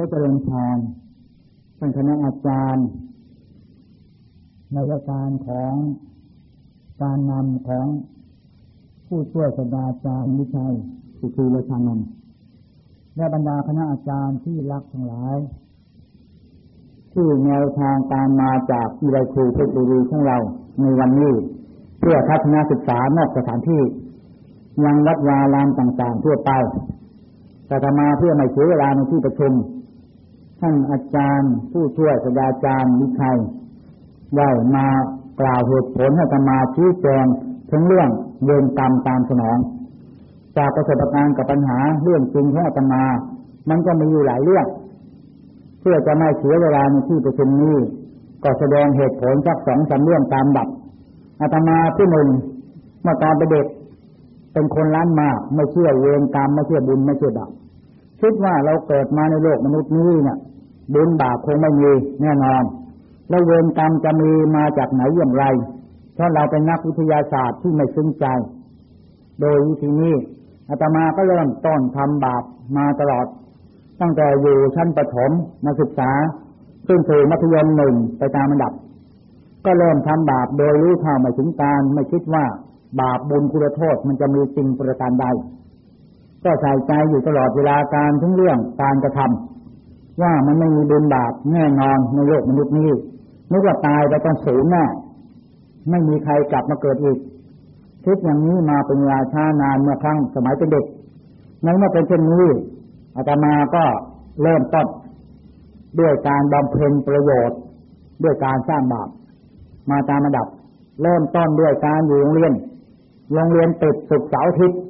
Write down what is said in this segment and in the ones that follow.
ก็เจริญพรท่านคณะอาจารย์ ในการของการนำของผู้ช่วยศาสตราจารย์วิชัยสุขีเลชานันและบรรดาคณะอาจารย์ที่รักทั้งหลายที่แนวทางการมาจากอิไรครูเพชรบุรีของเรา ในวันนี้ เพื่อทัศนศึกษานอกสถานที่ ยังวัดวาลามต่างๆทั่วไปแต่มาเพื่อไม่เสียเวลาในที่ประชุม ท่านอาจารย์ ผู้ช่วยศาสตราจารย์วิชัยได้มากล่าวเหตุผลให้ธรรมาชี้แจงถึงเรื่องเวรกรรมตามสนอง จากประสบการณ์กับปัญหาเรื่องจริงของอาตมา มันก็มีอยู่หลายเรื่อง เพื่อจะไม่เสียเวลาในที่ประชุมนี้ ก็แสดงเหตุผลสักสองสาเรื่องตามดับอาตมาที่หนึ่งเมื่อตอนเป็นเด็กเป็นคนล้านมาก ไม่เชื่อเวรกรรมไม่เชื่อบุญไม่เชื่อบาป คิดว่าเราเกิดมาในโลกมนุษย์นี้เนี่ยบุญบาปคงไม่มีแน่นอน แล้วเวรกรรมจะมีมาจากไหนอย่างไร เพราะเราเป็นนักวิทยาศาสตร์ที่ไม่ซึ้งใจ โดยวิธีนี้อาตมาก็เริ่มต้นทำบาปมาตลอด ตั้งแต่อยู่ชั้นประถมมาศึกษาขึ้นสู่มัธยมหนึ่งไปตามระดับ ก็เริ่มทำบาปโดยรู้เท่าไม่ถึงการ ไม่คิดว่าบาปบุญคุณโทษมันจะมีจริงประการใด ก็ใส่ใจอยู่ตลอดเวลาการทั้งเรื่องการกระทำว่ามันไม่มีบุญบาปแน่นอนในโลกมนุษย์นี้นึกว่าตายไปต้องสูญแน่ไม่มีใครกลับมาเกิดอีกคิดอย่างนี้มาเป็นเวลาช้านานเมื่อครั้งสมัยเป็นเด็กในเมื่อเป็นเช่นนี้อาตมาก็เริ่มต้นด้วยการบำเพ็ญประโยชน์ ด้วยการสร้างบาปมาตามระดับ เริ่มต้นด้วยการอยู่โรงเรียน โรงเรียนติดสุกเสาร์อาทิตย์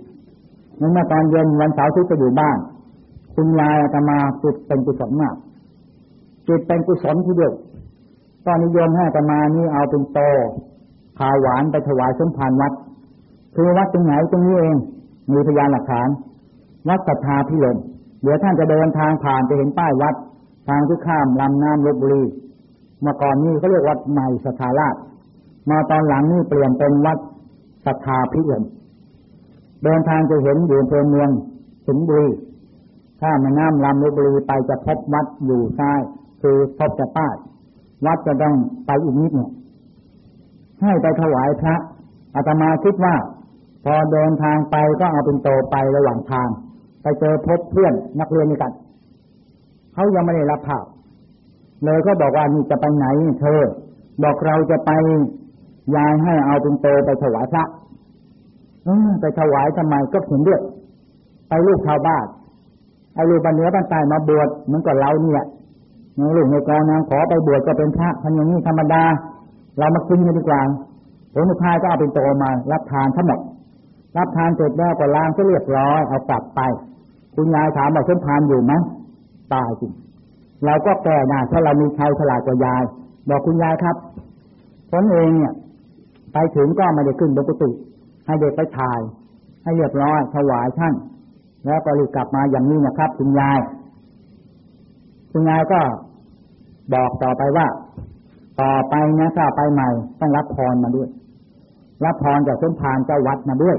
เมื่อตอนเย็นวันเสาร์ทิตย์จะอยู่บ้าน คุณยายอาตมาจิตเป็นกุศลมากจิตเป็นกุศลที่เดียวตอนนิยมให้อาตมานี้เอาเป็นโตขาวหวานไปถวายสมภารวัด คือวัดตรงไหนตรงนี้เอง มีพยานหลักฐานวัดศรัทธาพิลมเดี๋ยวท่านจะเดินทางผ่านจะเห็นป้ายวัด ทางที่ข้ามลำน้ำลบบุรีเมื่อก่อนนี้เขาเรียกวัดใหม่สถาราชมาตอนหลังนี่เปลี่ยนเป็นวัดศรัทธาพิลม เดินทางจะเห็นอยู่เมืองเมืองสิงห์บุรีถ้าแม่น้ำลำลบุรีไปจะพบวัดอยู่ซ้าย คือพบจะใต้วัดจะต้องไปอีกนิดเนี่ยให้ไปถวายพระอาตมาคิดว่า พอเดินทางไปก็เอาเป็นโตไประหว่างทาง ไปเจอพบเพื่อนนักเรียนกันเขายังไม่ได้รับผ้าวเลยก็บอกว่านี่จะไปไหนเธอ บอกเราจะไปยายให้เอาเป็นโตไปถวายพระ ไปถวายทำไมก็เห็นเลือดไปลูกชาวบ้านไอ้ลูกบันเนื้อบันตายมาบวชเหมือนกับเราเนี่ยในลูกในกองนางขอไปบวชก็เป็นพระทำอย่างนี้ธรรมดา เรามากินกันดีกว่าผลสุดท้ายก็เอาเป็นโตมา รับทานทั้งหมดรับทานเสร็จแล้วก็ล้างก็เรียบร้อยเอากลับไป คุณยายถามว่าเส้นทานอยู่ไหมตายจริงเราก็แก่น้าถ้าเรามีชัยฉลาดกว่ายาย บอกคุณยายครับผลเองเนี่ย ไปถึงก็ไม่ได้ขึ้นบนกุฏิ ให้เด็กไปถ่าย ให้เรียบร้อยถวายท่าน แล้วก็รีบกลับมาอย่างนี้นะครับคุณยายคุณยายก็บอกต่อไปว่า ต่อไปนะถ้าไปใหม่ ต้องรับพรมาด้วย รับพรจากเส้นทางเจ้าวัดมาด้วย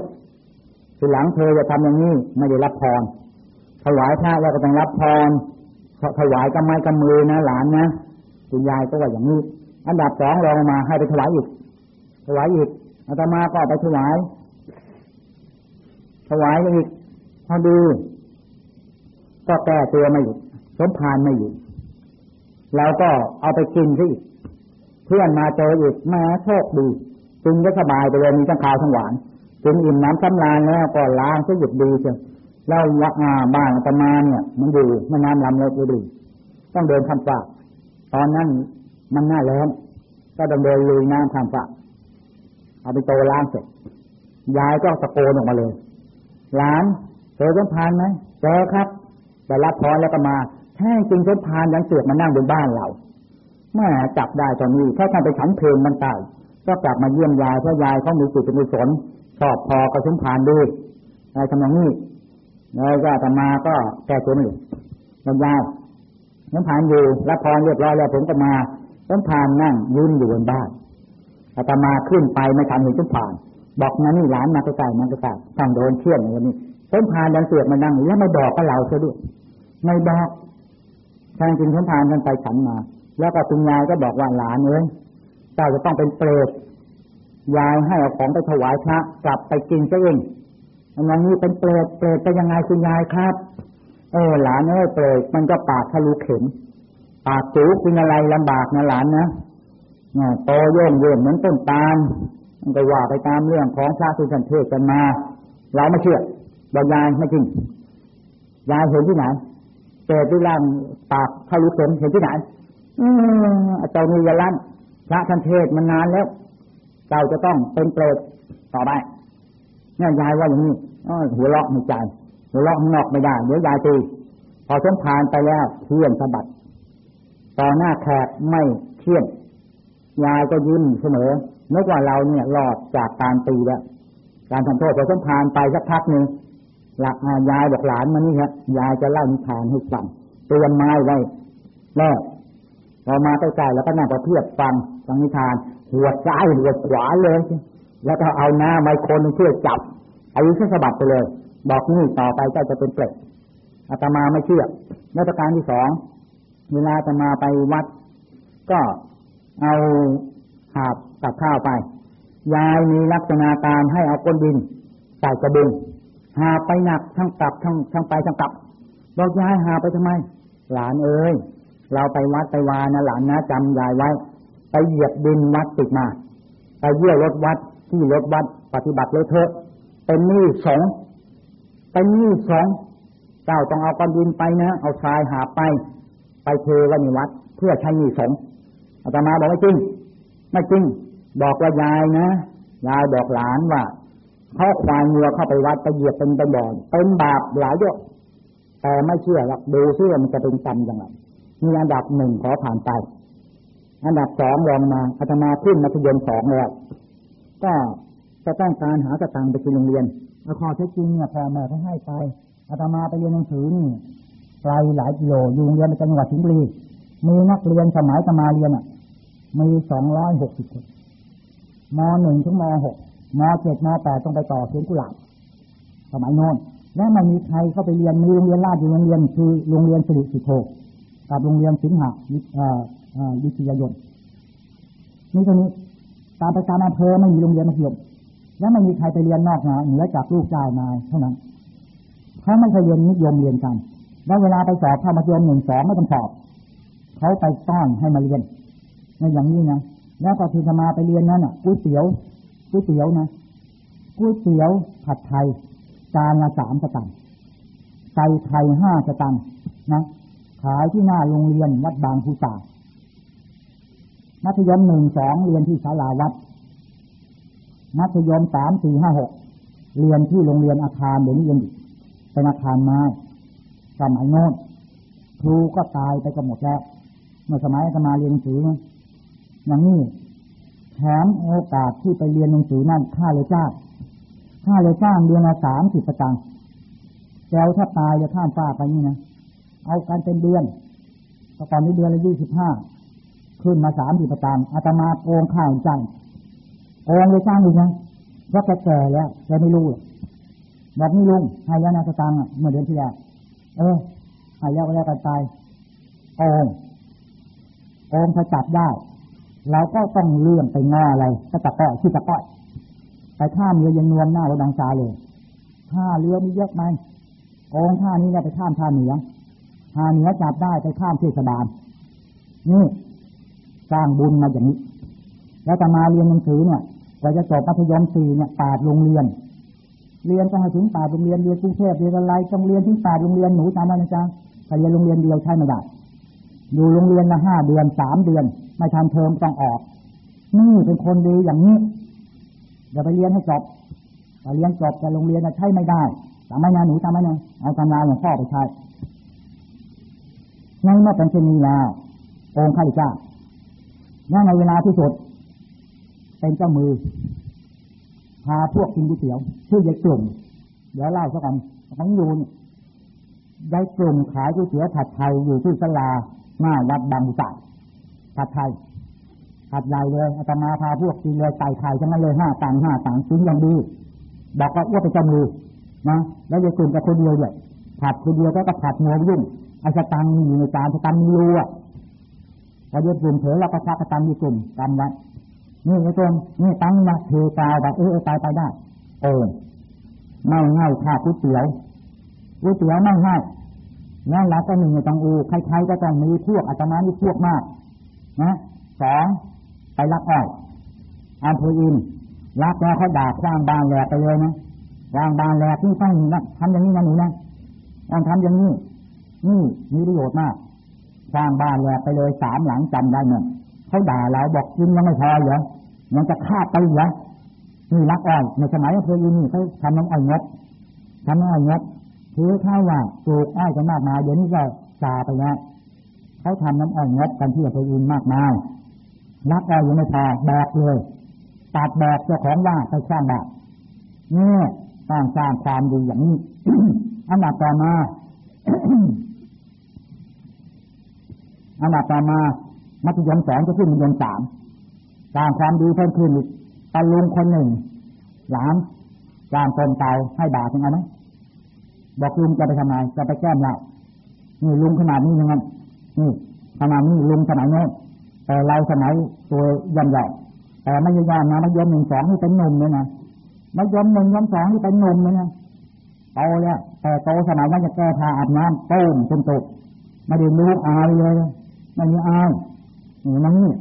ทีหลังเธอจะทำอย่างนี้ไม่ได้รับพรถวายพระแล้วก็ต้องรับพรถวายกำไม้กำมือนะหลานนะคุณยายก็ว่าอย่างนี้ อันดับสองรองมาให้ไปถวายอีกถวายอีกอาตมาก็ไปถวาย ถวายอีกพอดี ก็แก้ตัวไม่หยุดสมพานไม่หยุดเราก็เอาไปกินซะอีกเพื่อนมาเจออีกแม้โชคดีจึงก็สบายไปเลยมีทั้งขาวทั้งหวานจึงอิ่มน้ำสำราญแล้วก็ล้างซะหยุดดีเชียวแล้ววัดบ้านตมาเนี่ย มันอยู่แม่น้ำลำเล็กดีต้องเดินทำฝากตอนนั้นมันหน้าแล้งก็ต้องเดินลุยน้ำทำฝากเอาไปโตล้างเสร็จยายก็ตะโกนออกมาเลย หลานเจอสมพานไหมเจอครับแต่รับพรแล้วก็มาแท้จริงสมพานยังเสือกมานั่งบนบ้านเราแม่จับได้ตอนนี้ถ้าท่านไปฉันเพลงมันตายก็กลับมาเยี่ยมยายเพราะยายเขามีจิตเป็นสนชอบพอกระสมพานด้วยในทำนองนี้แล้วก็ธรรมาก็แก้ตัวไม่หยุดยายสมพานอยู่รับพรเรียบร้อยแล้วผมก็มาสมพานนั่งยืนอยู่บนบ้านอาตมาขึ้นไปไม่ทันเห็นสมพาน บอกนั่นนี่หลานมาใกล้ๆมาใกล้ๆต้องโดนเชี่ยนในวันนี้ต้นพานดันเสือกมานั่งแล้วไม่บอกกับเราเสียด้วยไม่บอกทางกินสมทานกันไปฉันมา แล้วก็คุณยายก็บอกว่าหลานเอ้ยเจ้าจะต้องเป็นเปรตยายให้เอาของไปถวายพระกลับไปกินซะเองอันนี้เป็นเปรตเปรตไปยังไงคุณยายครับเออหลานเอ้ยเปรตมันก็ปากทะลุเข็มปากจูกินอะไรลำบากนะหลานนะโตโย่งเยื่นเหมือนต้นตาล มันก็ว่าไปตามเรื่องของพระสุสันเทศกันมา เราไม่เชื่อบอกยายไม่จริงยายเห็นที่ไหนเปรตที่ล่างปากทะลุเข็มเห็นที่ไหนอืมเจ้านี่ยาลั่นพระท่านเทศมันนานแล้วเจ้าจะต้องเป็นเปรตต่อไปเนี่ยยายว่าอย่างนี้หัวเราะในใจหัวเราะนอกไม่ได้เดี๋ยวยายตีพอสมผ่านไปแล้วเที่ยงสะบัดต่อหน้าแขกไม่เที่ยงยายก็ยิ้มเสมอ นึกว่าเราเนี่ยรอดจากการตีแล้วการทำโทษพอสมผ่านไปสักพักหนึ่งหลักยายบอกหลานมานี่ครับยายจะเล่านิทานให้ฟังเตรียมไม้ไว้แม่พอมาใกล้ๆแล้วก็นั่งประเพียบฟังฟังนิทานหัวซ้ายหัวขวาเลย แล้วก็เอาหน้าไม้คนเพื่อจับอายุขึ้นสะบัดไปเลย บอกนี่ต่อไปเจ้าจะเป็นเปรตอาตมาไม่เชื่อมาตรการที่สองเวลาอาตมาไปวัด ก็เอา หาบกับข้าวไป ยายมีลักษณะการให้เอาก้นดินใส่กระบุงหาไปหนักทั้งกลับทั้งทั้งไปทั้งกลับบอกยายหาไปทำไม หลานเอ้ยเราไปวัดไปวานะหลานนะจำยายไว้ ไปเหยียบดินวัดติดมาไปเยี่ยวรถวัดที่รถวัดปฏิบัติเลยเถอะเป็นหนี้สองเป็นหนี้สองเจ้าต้องเอาก้อนดินไปนะเอาทรายหาไป ไปเทว้ในวัด เพื่อใช้หนี้สองอาตมาบอกไม่จริง ไม่จริง บอกว่ายายนะยายบอกหลานว่าเขาควายเงือเข้าไปวัดไปเหยียบเป็นไปบ่อนเป็นบาปหลายเยอะแต่ไม่เชื่อหรอกดูซิว่ามันจะเป็นกรรมยังไงมีอันดับหนึ่งขอผ่านไป อันดับสองรองมาอาตมาขึ้นมัธยมสองแล้วก็จะต้องการหาสตังค์ไปกินโรงเรียนเอาข้อเท็จจริงเนี่ยพ่อแม่เขาให้ไปอาตมาไปเรียนหนังสือนี่ไกลหลายกิโลอยู่โรงเรียนในจังหวัดสิงห์บุรีมีนักเรียนสมัยอาตมาเรียนอะ มีสองร้อยหกสิบคนมหนึ่งถึงมหกมเจ็ดมแปดต้องไปต่อเสียงกุหลาบสมัยโน้นแล้วมันมีใครเข้าไปเรียนมีโรงเรียนราชอยู่โรงเรียนคือโรงเรียนสิริสิโธกับโรงเรียนสิงหะวิทยายนนี่ตรงนี้ตามประการอำเภอไม่มีโรงเรียนมัธยมแล้วไม่มีใครไปเรียนนอกนะเหนือจากลูกชายนายเท่านั้นเขาไม่เคยเรียนนิยมเรียนกัน แล้วเวลาไปสอบเข้ามัธยมหนึ่งสองไม่ต้องสอบเขาไปต้อนให้มาเรียน ในอย่างนี้นะแล้วก็ที่จะมาไปเรียนนั้นอะก๋วยเตี๋ยวก๋วยเตี๋ยวนะก๋วยเตี๋ยวผัดไทยจานละสามสตางค์ใส่ไข่ห้าสตางค์นะขายที่หน้าโรงเรียนวัดบางภูตามัธยมหนึ่งสองเรียนที่ศาลาวัด มัธยมสามสี่ห้าหกเรียนที่โรงเรียนอาคารเดี๋ยวนี้ยังเป็นอาคารไม้สมัยโน้นครูก็ตายไปกันหมดแล้วเมื่อสมัยสมาเรียนหนังสือ อย่างนี้แถมโอกาสที่ไปเรียนหนังสือนั่นค่าเลยจ้างค่าเลยจ้างเดือนละสามสิบตังค์แล้วถ้าตายจะข้ามฟ้าไปนี่นะเอาการเป็นเดือนตอนนี้เดือนละยี่สิบห้าขึ้นมาสามสิบตังค์อาตมาโกงข้าวจ้างโกงเลยจ้างอีกนะเพราะแกแก่แล้วแกไม่รู้แบบนี้ลุงห้ยานาสตังค์เมื่อเดือนที่แล้วเออห้ยาก็แล้วกันไปโกงโกงถ้าจับได้ เราก็ต้องเลื่อนไปงออะไรก็ตะก้อยชื่อตะก้อยไปข้ามเรือยังนวมหน้าเราดังซาเลยท่าเรือมีเยอะไหมโกงท่านี้เนี่ยไปข้ามท่าเหนือท่าเหนือจับได้ไปข้ามเทศบาลนี่สร้างบุญมาอย่างนี้ แล้วจะมาเรียนหนังสือเนี่ยเราจะจบมัธยมสี่เนี่ยแปดโรงเรียน เรียนต้องให้ถึงแปดโรงเรียนเรียนกรุงเทพเรียนอะไรต้องเรียนถึงแปดโรงเรียนหนูจำไว้นะจ๊ะถ้าเรียนโรงเรียนเดียวใช่ไม่ได้อยู่โรงเรียนละห้าเดือนสามเดือน ไม่ทันเทอมต้องออก นี่เป็นคนดีอย่างนี้เดี๋ยวไปเรียนให้จบไปเรียนจบแต่โรงเรียนใช้ไม่ได้จำไม่นะหนูจำไม่นะเอาตำราหลวงพ่อไปใช้ในเมื่อเป็นเช่นนี้แล้วองค์ข้าพเจ้านั่นในเวลาที่สุด เป็นเจ้ามือ พาพวกกินก๋วยเตี๋ยวชื่อยายกลุ่ม เดี๋ยวเล่าสักกันของยูนยายกลุ่มขายก๋วยเตี๋ยวผัดไทยอยู่ที่สลาหน้าวัดบางบุษา ผัดไทยผัดใหญ่เลยอาตมาพาพวกกินเลยไก่ไข่ทั้งนั้นเลยห้าตังห้าตังชิ้นอย่างดีบอกว่าว่าเป็นจมือนะแล้วยายกลุ่มกับคนเดียวเนี่ยผัดคนเดียวก็ก็ผัดหัวยุ่งไอ้สตังค์อยู่ในจานสตังมีรูอะพอเย็บกลุ่มเถอะเราก็ชักตังมีกลุ่มกันไว้นี่ไอ้ตรงนี่ตังมาเทกาวไปเออตายไปได้เออไม่ง่ายค่าก๋วยเตี๋ยวก๋วยเตี๋ยวไม่ง่ายงั้นเราก็มีในตังอูใครๆก็ต้องมีพวกอาตมานี่พวกมาก นะสองไปรักอ้อยอำเภออินรักแล้วเขาด่าคว้างบานแหลกไปเลยนะวางบานแหลกนี่ต้องทำอย่างนี้นะหนูนะต้องทำอย่างนี้นี่มีประโยชน์มากสร้างบ้านแหลกไปเลยสามหลังจำได้เนี่ยเขาด่าเราบอกกินยังไม่พอเหรอยังจะฆ่าไปเหรอนี่รักอ้อยในสมัยอำเภออินนี่เขาทำน้ำอ้อยงดทำน้ำอ้อยงดถือข้าวว่าปลูกอ้อยกันมากมายเดี๋ยวนี้ก็ซาไปแล้ว เขาทำน้ำอ้อยงดกันที่อำเภออินมากมายรักอ้อยยังไม่พอแบกเลยตัดแบกเจ้าของว่าไปสร้างแบบนี่ต้องสร้างความดีอย่างนี้อันดับต่อมาอันดับต่อมามัธยมสองจะขึ้นมัธยมสามสร้างความดีเพิ่มขึ้นอีกตาลุงคนหนึ่งหลานสร้างตนเตาให้บาทยังไงไหมบอกลุงจะไปทำไมจะไปแก้มเรานี่ลุงขนาดนี้ยังไง นี่ขนาดนี้ลุงสมัยโน้นแต่เราสมัยตัวย่ำใหญ่แต่ไม่ยอมนะมัธยมหนึ่งสองนี่เป็นหนุ่มเลยนะไมัธยมหนึ่งยมสองนี่เป็นหนุ่มเลยนะโตแล้วแต่โตสมัยนั้นจะแก้ผ้าอาบน้ำต้มจนตกไม่ได้รู้อายเลยไม่มีอายนี่นั่นนี่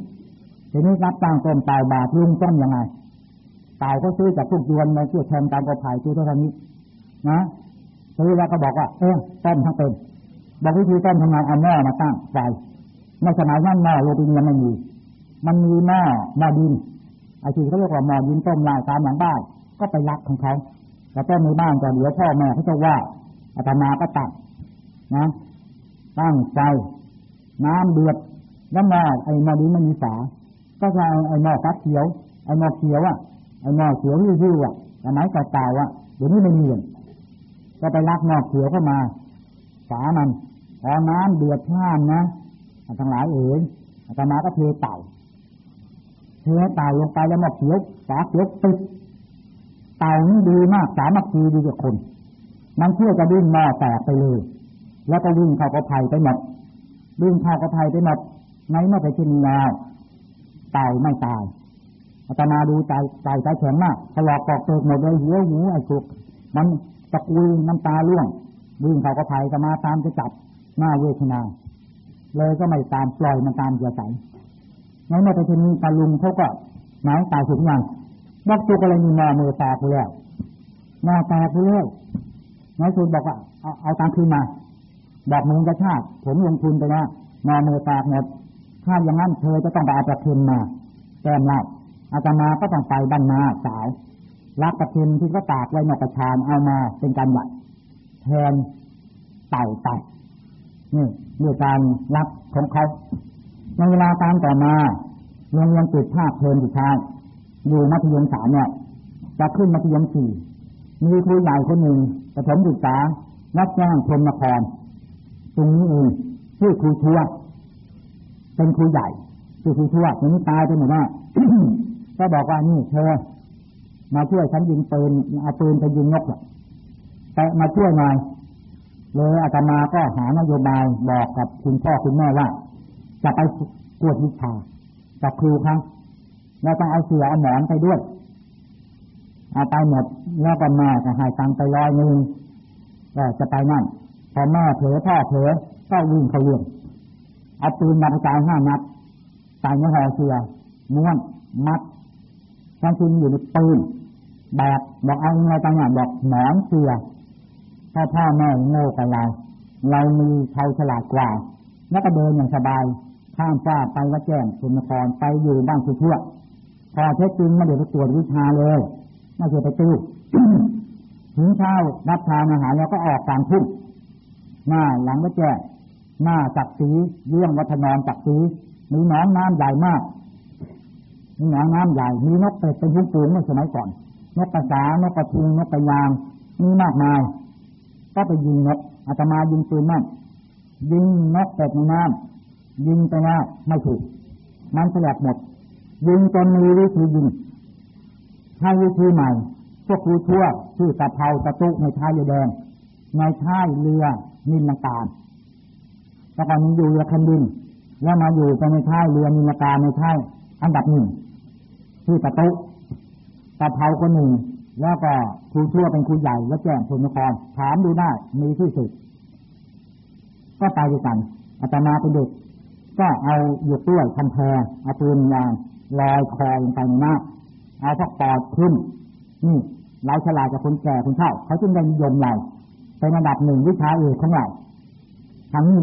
ทีนี้รับจ้างต้มต่าบาทลุงต้มยังไงเต่าก็ซื้อจากทุกยวนในเชื่อแทนตามกระไผ่ซื้อเท่านี้นะซื้อแล้วก็บอกว่าเออต้มทั้งเป็น บอกวิธีต้มทำไงเอาหม้อมาตั้งไฟในสมัยนั้นหม้อโรตียังไม่มี มันมีหม้อหม้อดินไอ้ที่เขาเรียกว่าหม้อดินต้มลายตามหลังบ้านก็ไปรักของเขาแต่ต้มในบ้านก็เดี๋ยวพ่อแม่เขาจะว่าอาตมาก็ตัดนะตั้งไฟน้ำเดือดแล้วหม้อไอ้หม้อดินไม่มีฝาก็จะเอาไอ้หม้อฟักเขียวไอ้หม้อเขียวอะไอ้หม้อเขียวริ้วอะสมัยเก่าๆอะเดี๋ยวนี้ไม่มีเลยก็ไปรักหม้อเขียวเข้ามาฝามัน พอน้ำเดือดพล่านนะทั้งหลายเอ๋ยอาตมาก็เทเต่าเทเต่าลงไปแล้วหม้อเขียวฝาเขียวปิดเต่านี่ดีมากสามัคคีดีกับคนมันเชื่อจะดิ้นหม้อแตกไปเลย แล้วก็วิ่งเข้ากระไผ่ไปหมดวิ่งเข้ากระไผ่ไปหมดในเมื่อไปชินแล้วเต่าไม่ตายอาตมาดูใจใจใจแข็งมากถลอกปอกเปลือกหมดเลยหัวหูไอ้สุกมันตะกุยน้ำตาล่วงวิ่งเข้ากระไผ่จะมาตามจะจับ หน้าเวทนา เลยก็ไม่ตามปล่อยมันตามเสียใจในเมื่อไปชินตาลุงเขาก็หมายตายถึงยังบอกจุกอะไรมีมอมือแตกไปแล้วมอแตกไปแล้วนายสุดบอกว่าเอาเอาตังคืนมาบอกมึงกระชาติผมลงทุนไปแล้วมอมือตกหมดถ้าอย่างนั้นเธอจะต้องไปเอาประเทนมาแก้มเล่าอาตมาก็ต้องไปบ้านนาสาวรับประเทนที่ก็ตากไว้นอกกระชานเอามาเป็นการหวัดแทนเต่าไต นี่เรื่องการรับของเขาในเวลาตามต่อมาโรงเรียนติดภาพเพลินสุดท้ายอยู่มัธยมสามเนี่ย จะขึ้นมัธยมสี่มีครูใหญ่คนหนึ่งประถมศึกษานักแจ้งพรมนคร ตรงนี้เองชื่อครูชัวเป็นครูใหญ่ชื่อครูชัวอย่างนี้ตายไปหมดว่าก็บอกว่านี่เธอ มาช่วยฉันยิงปืนเอาปืนไปยิงนกแต่มาช่วยหน่อย เลยอาตมาก็หานโยบายบอกกับคุณพ่อคุณแม่ว่า จะไปกวดวิชากับครูครั้งเราต้องเอาเสือเอาหมอนไปด้วยเอาไปหมดแล้วก็แม่ก็ให้ตังไปร้อยหนึ่งก็จะไปนั่นพอแม่เผลอพ่อเผลอก็วิ่งเขาเรื่องเอาปืนมากระจายห้านัดใส่ในห่อเสือม้วนมัดทั้งที่อยู่ในปืนแบบบอกเอาไงต่างอย่างบอกหมอนเสือ พ่อพ่อแม่โง่กับเรา เรามีเท่าฉลาดกว่า แล้วก็เดินอย่างสบาย ข้ามฟ้าไปวัดแจ้งสุนทรไปอยู่บ้านสุทั่วพอเท็จจริงไม่ได้ไปตรวจวิชาเลยไม่เคยไปตู้ถึงเช้ารับทานอาหารแล้วก็ออกกลางทุ่งหน้าหลังวัดแจ้งหน้าจักสีเรื่องวัฒนอนจักสีมีหนองน้ำใหญ่มากมีหนองน้ำใหญ่ มีนกเป็ดเป็นพุ่งปูงเมื่อสมัยก่อน นกกระสานกกระทิงนกกระยางมีมากมาย ก็ไปยิงนกอาตมายิงปืนนั่นยิงนกเป็ดในน้ำยิงไปแล้วไม่ถูก มันแสลบหมด ยิงจนมีวิธียิงให้วิธีใหม่ พวกครูชั่วชื่อตะเภาตะตุในท้ายเรือแดงในท้ายเรือนินนาการแต่ก่อนนี้อยู่เรือคันดิน แล้วมาอยู่ไปในท้ายเรือมีนาการในท้ายอันดับหนึ่งที่ประตูตะเภาคนหนึ่งแล้วก็ ครูชั่วเป็นครูใหญ่แล้วแจ้งพลนครถามดูได้มีที่สุด ก็ไปด้วยกันอาตมาเป็นเด็ก ก็เอาหยุดด้วยคันแพรเอาปืนยางลอยคอลงไปในน้ำเอาพวกปอดขึ้น นี่เราฉลาดกับคนแก่คนเฒ่า เขาจึงได้นิยมเราเป็นระดับหนึ่งวิชาเอกของเราทั้งนี้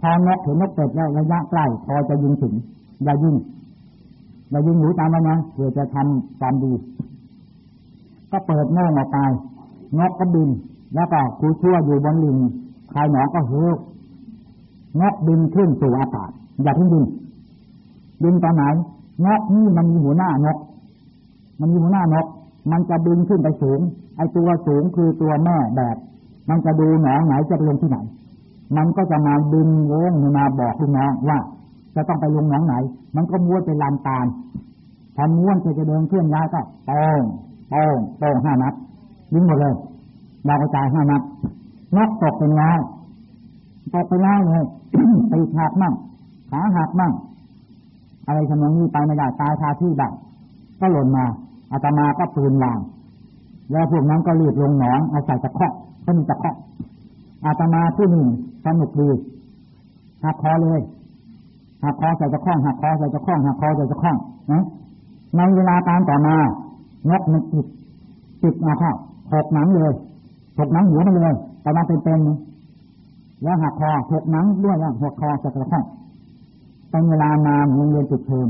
พอนกเห็นนกเป็ดแล้วระยะใกล้พอจะยิงถึงอย่ายิงอย่ายิงหนูตามมานะเพื่อจะทำความดี ก็เปิดโง่ออกไปนกก็บิน แล้วก็ครูชั่วอยู่บนลิงใครหนอก็เฮือกนกบินขึ้นสู่อากาศอย่าทิ้งบินบินตอนไหนนกนี่มันมีหัวหน้านก มันมีหัวหน้านก มันจะบินขึ้นไปสูง ไอตัวสูงคือตัวแม่แบบ มันจะดูหนองไหนจะไปลงที่ไหน มันก็จะมาบินโว้งมาบอกลูกน้องว่า จะต้องไปลงหนองไหน มันก็ม้วนไปลานตาลพอม้วนจะจะเดินเคลื่อนย้ายก็โป้ง โป้งโป้งห้านัดยิงหมดเลยดาวกระจายห้านัดนกตกเป็นร้อยตกไปร้อยเลยตีหักมั่งขาหักมั่งอะไรทำนองนี้ไปไม่ได้ตายคาที่ได้ก็หล่นมาอาตมาก็ปืนวาง แล้วพวกนั้นก็รีบลงหนองเอาใส่ตะเคาะก็มีตะเคาะอาตมาผู้หนึ่งสนุกดีหักคอเลยหักคอใส่ตะข้องหักคอใส่ตะข้องหักคอใส่ตะข้องนะในเวลาการต่อมา นกมันติดติดมาเข้าหกหนังเลยหกหนังหัวมันเลยแต่มาเป็นเป็นแล้วหักคอหกหนังด้วยแล้วหักคอใส่ตะข้องเป็นเวลานานโรงเรียนจุดเทอม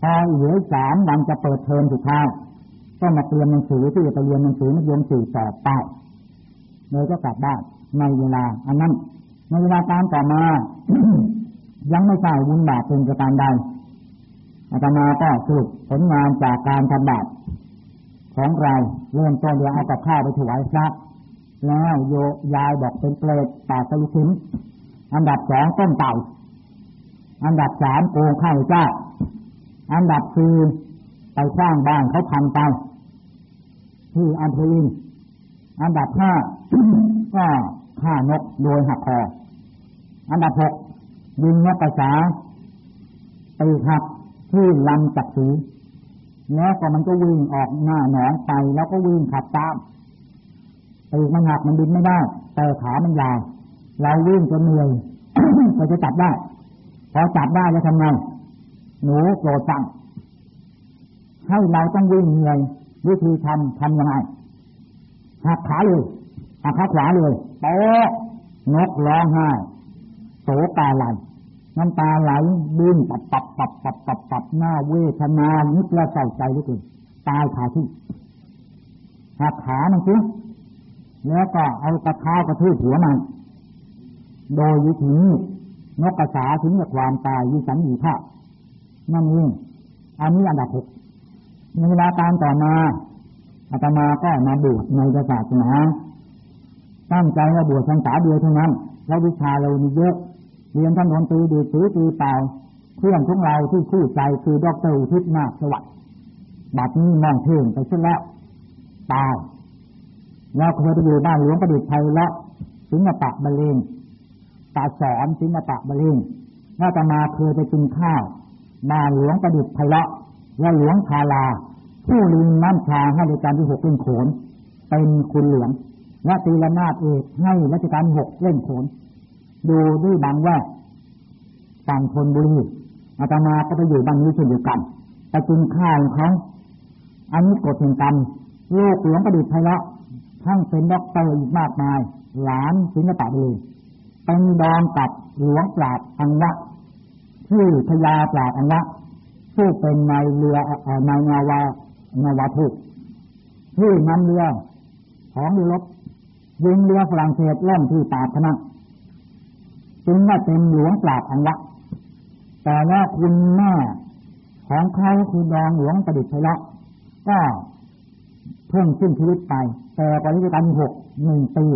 พอเหลือสามวันจะเปิดเทอมสุดท้ายก็มาเตรียมหนังสือที่จะไปเรียนหนังสือมัธยมสี่ต่อไปเลยก็กลับบ้านในเวลา อันนั้นในเวลาการต่อมา ยังไม่ทราบบุญบาปเป็นประการใดอาตมาก็สรุปผลงานจากการทำบาป ของเราเริ่มต้นเรียเอากับข้าวไปถวายพระแล้วโยยายบอกเป็นเปรตปากตะลุกินอันดับสองต้นเต่า อันดับสามโกงข้าวเจ้า อันดับสี่ไปสร้างบ้านเขาพังไปที่อันเทลินอันดับห้าก็ฆ่านกโดยหักคอ อันดับหกยิงนกกระสาตีหักที่ลำจับสี แล้วก็มันก็วิ่งออกหน้าหนองไป แล้วก็วิ่งขับตามตีมันหักมันบินไม่ได้ แต่ขามันยาวเราวิ่งจนเหนื่อยก็จะจับได้พอจับได้แล้วทำไงหนูโกรธจังให้เราต้องวิ่งเหนื่อยวิธีทำทำยังไงหักขาเลยหักขาขวาเลยโป๊ะนกร้องไห้โสตาไหลน้ น้ำตาไหลบินปับปับปับปับปับปับหน้าเวทนานิดละเศร้าใจเหลือเกินตายขาที่หักขามันซิแล้วก็เอากระเท้ากระทืบหัวมันโดยวิธีนกกระสาถึงกับความตายยิสันยีภาพนั่นเองอันนี้อันดับหกในเวลาการต่อมาอาตมาก็มาบวชในศาสนาตั้งใจว่าบวชพรรษาเดียวเท่านั้นเราวิชาเรามีเยอะ เรียนท่านดนตรีดีตีตีเปล่าเพื่อนของเราที่คู่ใจคือดรอุทิศนาสวัสดิ์บัดนี้มองเพ่งไปเส้นแล้วตายเราเคยไปอยู่บ้านหลวงประดิษฐ์ไทยละสิงห์ปะบะเลงตาสอนสิงห์ปะบะเลงว่าจะมาเคยไปกินข้าวมาหลวงประดิษฐ์ไทยละและหลวงคาลา ผู้ลิงน้ำชาให้ในการที่หกเป็นโขนเป็นคุณหลืองและตีละนาดเอกให้รัชกาลหกเล่นโขน ดูด้วยบางแวกต่างคนบุรีอาตมาก็ไปอยู่บ้านนี้เช่นเดียวกันไปกินข้าวของเขาอันนี้กฎแห่งกรรมลูกหลวงประดิษฐ์ไพเราะทั้งเป็นด็อกเตอร์อีกมากมาย หลานศิลปะเลยเป็นดองกับหลวงปราบอังวะชื่อพญาปราบอังวะผู้เป็นนายเรือนายนาวานาวาทุกที่นำเรือของเรือรบยิงเรือฝรั่งเศสล่มที่ปากพนัง จึงได้เป็นหลวงปราบอังวะแต่ว่าคุณแม่ของเขาคือดองหลวงประดิษฐ์ไพเราะก็เพิ่งสิ้นชีวิตไป แต่ปริการหกหนึ่งปี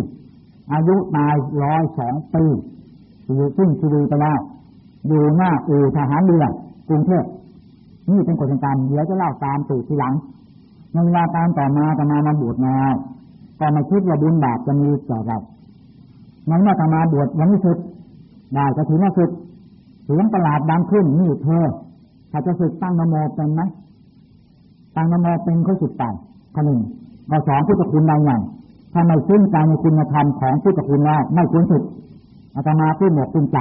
อายุตายร้อยสองปีอยู่สิ้นชีวิตไปแล้วอยู่หน้าอู่ทหารเรือกรุงเทพนี่เป็นกฎการเดี๋ยวจะเล่าตามตู่ทีหลังในเวลาการต่อมาจะมามาบวชนาก็มาคิดว่าบุญบาปจะมีต่อเราในเมื่อตมาบวชวันที่สุด ได้จะถึงว่าสึกเสียงประหลาดดังขึ้นนี่เธอถ้าจะสึกตั้งนโมเป็นไหมตั้งนโมเป็นเขาสึกไปข้อหนึ่งข้อสองพุทธคุณใดอย่างถ้าไม่ซึ้งใจในคุณธรรมของพุทธคุณแล้วไม่ควรสึกอาตมาขึ้นหมกขึ้นใจ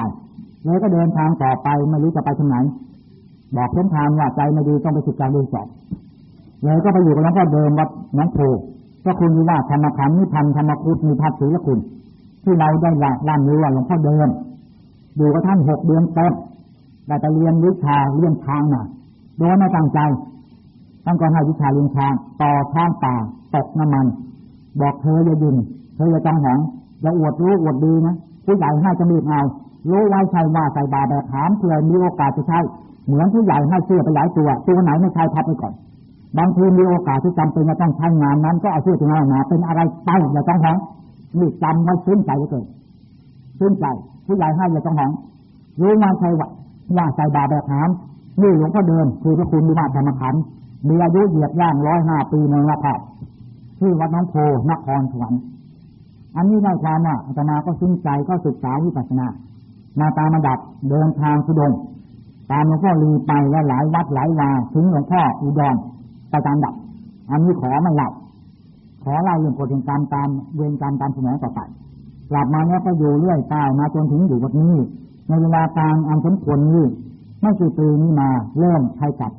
เลยก็เดินทางต่อไปไม่รู้จะไปทางไหน บอกเส้นทางว่าใจไม่ดีต้องไปสึกการเรียนสอบเลยก็ไปอยู่กับหลวงพ่อเดิมวัดน้องโพก็คุณว่าธรรมขันธ์นิพันธ์ธรรมคุตมีพัฒศีละคุณ ที่เราได้ละล่านรู้ว่าหลวงพ่อเดิม อยู่กับท่านหกเดือนเต็มได้ไปเรียนวิชาเรื่องช้างน่ะโดยไม่ตั้งใจตั้งก่อนให้วิชาเรียนช้างต่อช้างป่าตกน้ำมัน บอกเธออย่ายินเธออย่าจังหองอย่าอวดรู้อวดดีนะผู้ใหญ่ให้จะมีเอารู้ไว้ใช่ว่าใส่บาแบบถามเพื่อมีโอกาสจะใช้เหมือนผู้ใหญ่ให้เสื้อไปหลายตัว ตัวไหนไม่ใช่พับไปก่อน บางทีมีโอกาสที่จำเป็นจะต้องใช้งานนั้น ก็เอาเสื้อตัวนั้นมาเป็นอะไรไปอย่าจังหองนี่จำไว้ซึ้งใจเกินซึ้งใจ ผู้ใหญ่ให้อย่าจังหองรู้ว่าใช่ว่าว่าใส่บาแบบถามนี่หลวงพ่อเดิมคือพระคุณมีมาธรรมขันมีอายุเหยียบย่างร้อยห้าปีในละพัที่วัดน้องโพนครสวรรค์อันนี้ได้ความว่าอาตมาก็ซึ้งใจก็ศึกษาวิปัสสนา มาตามระดับเดินทางสุดง ตามหลวงพ่อลีไปและหลายวัดหลายวาถึงหลวงพ่ออุดรไปตามดับ อันนี้ขอไม่เล่าขอเล่าเรื่องกฎแห่งกรรมตามเวรกรรมตามสมองต่อไป กลับมาเนี้ยก็อยู่เรื่อยตายมาจนถึงอยู่วันนี้ ในเวลากลางอันสมควรนี้ไม่กี่ปีนี้มาเริ่มใช้จับ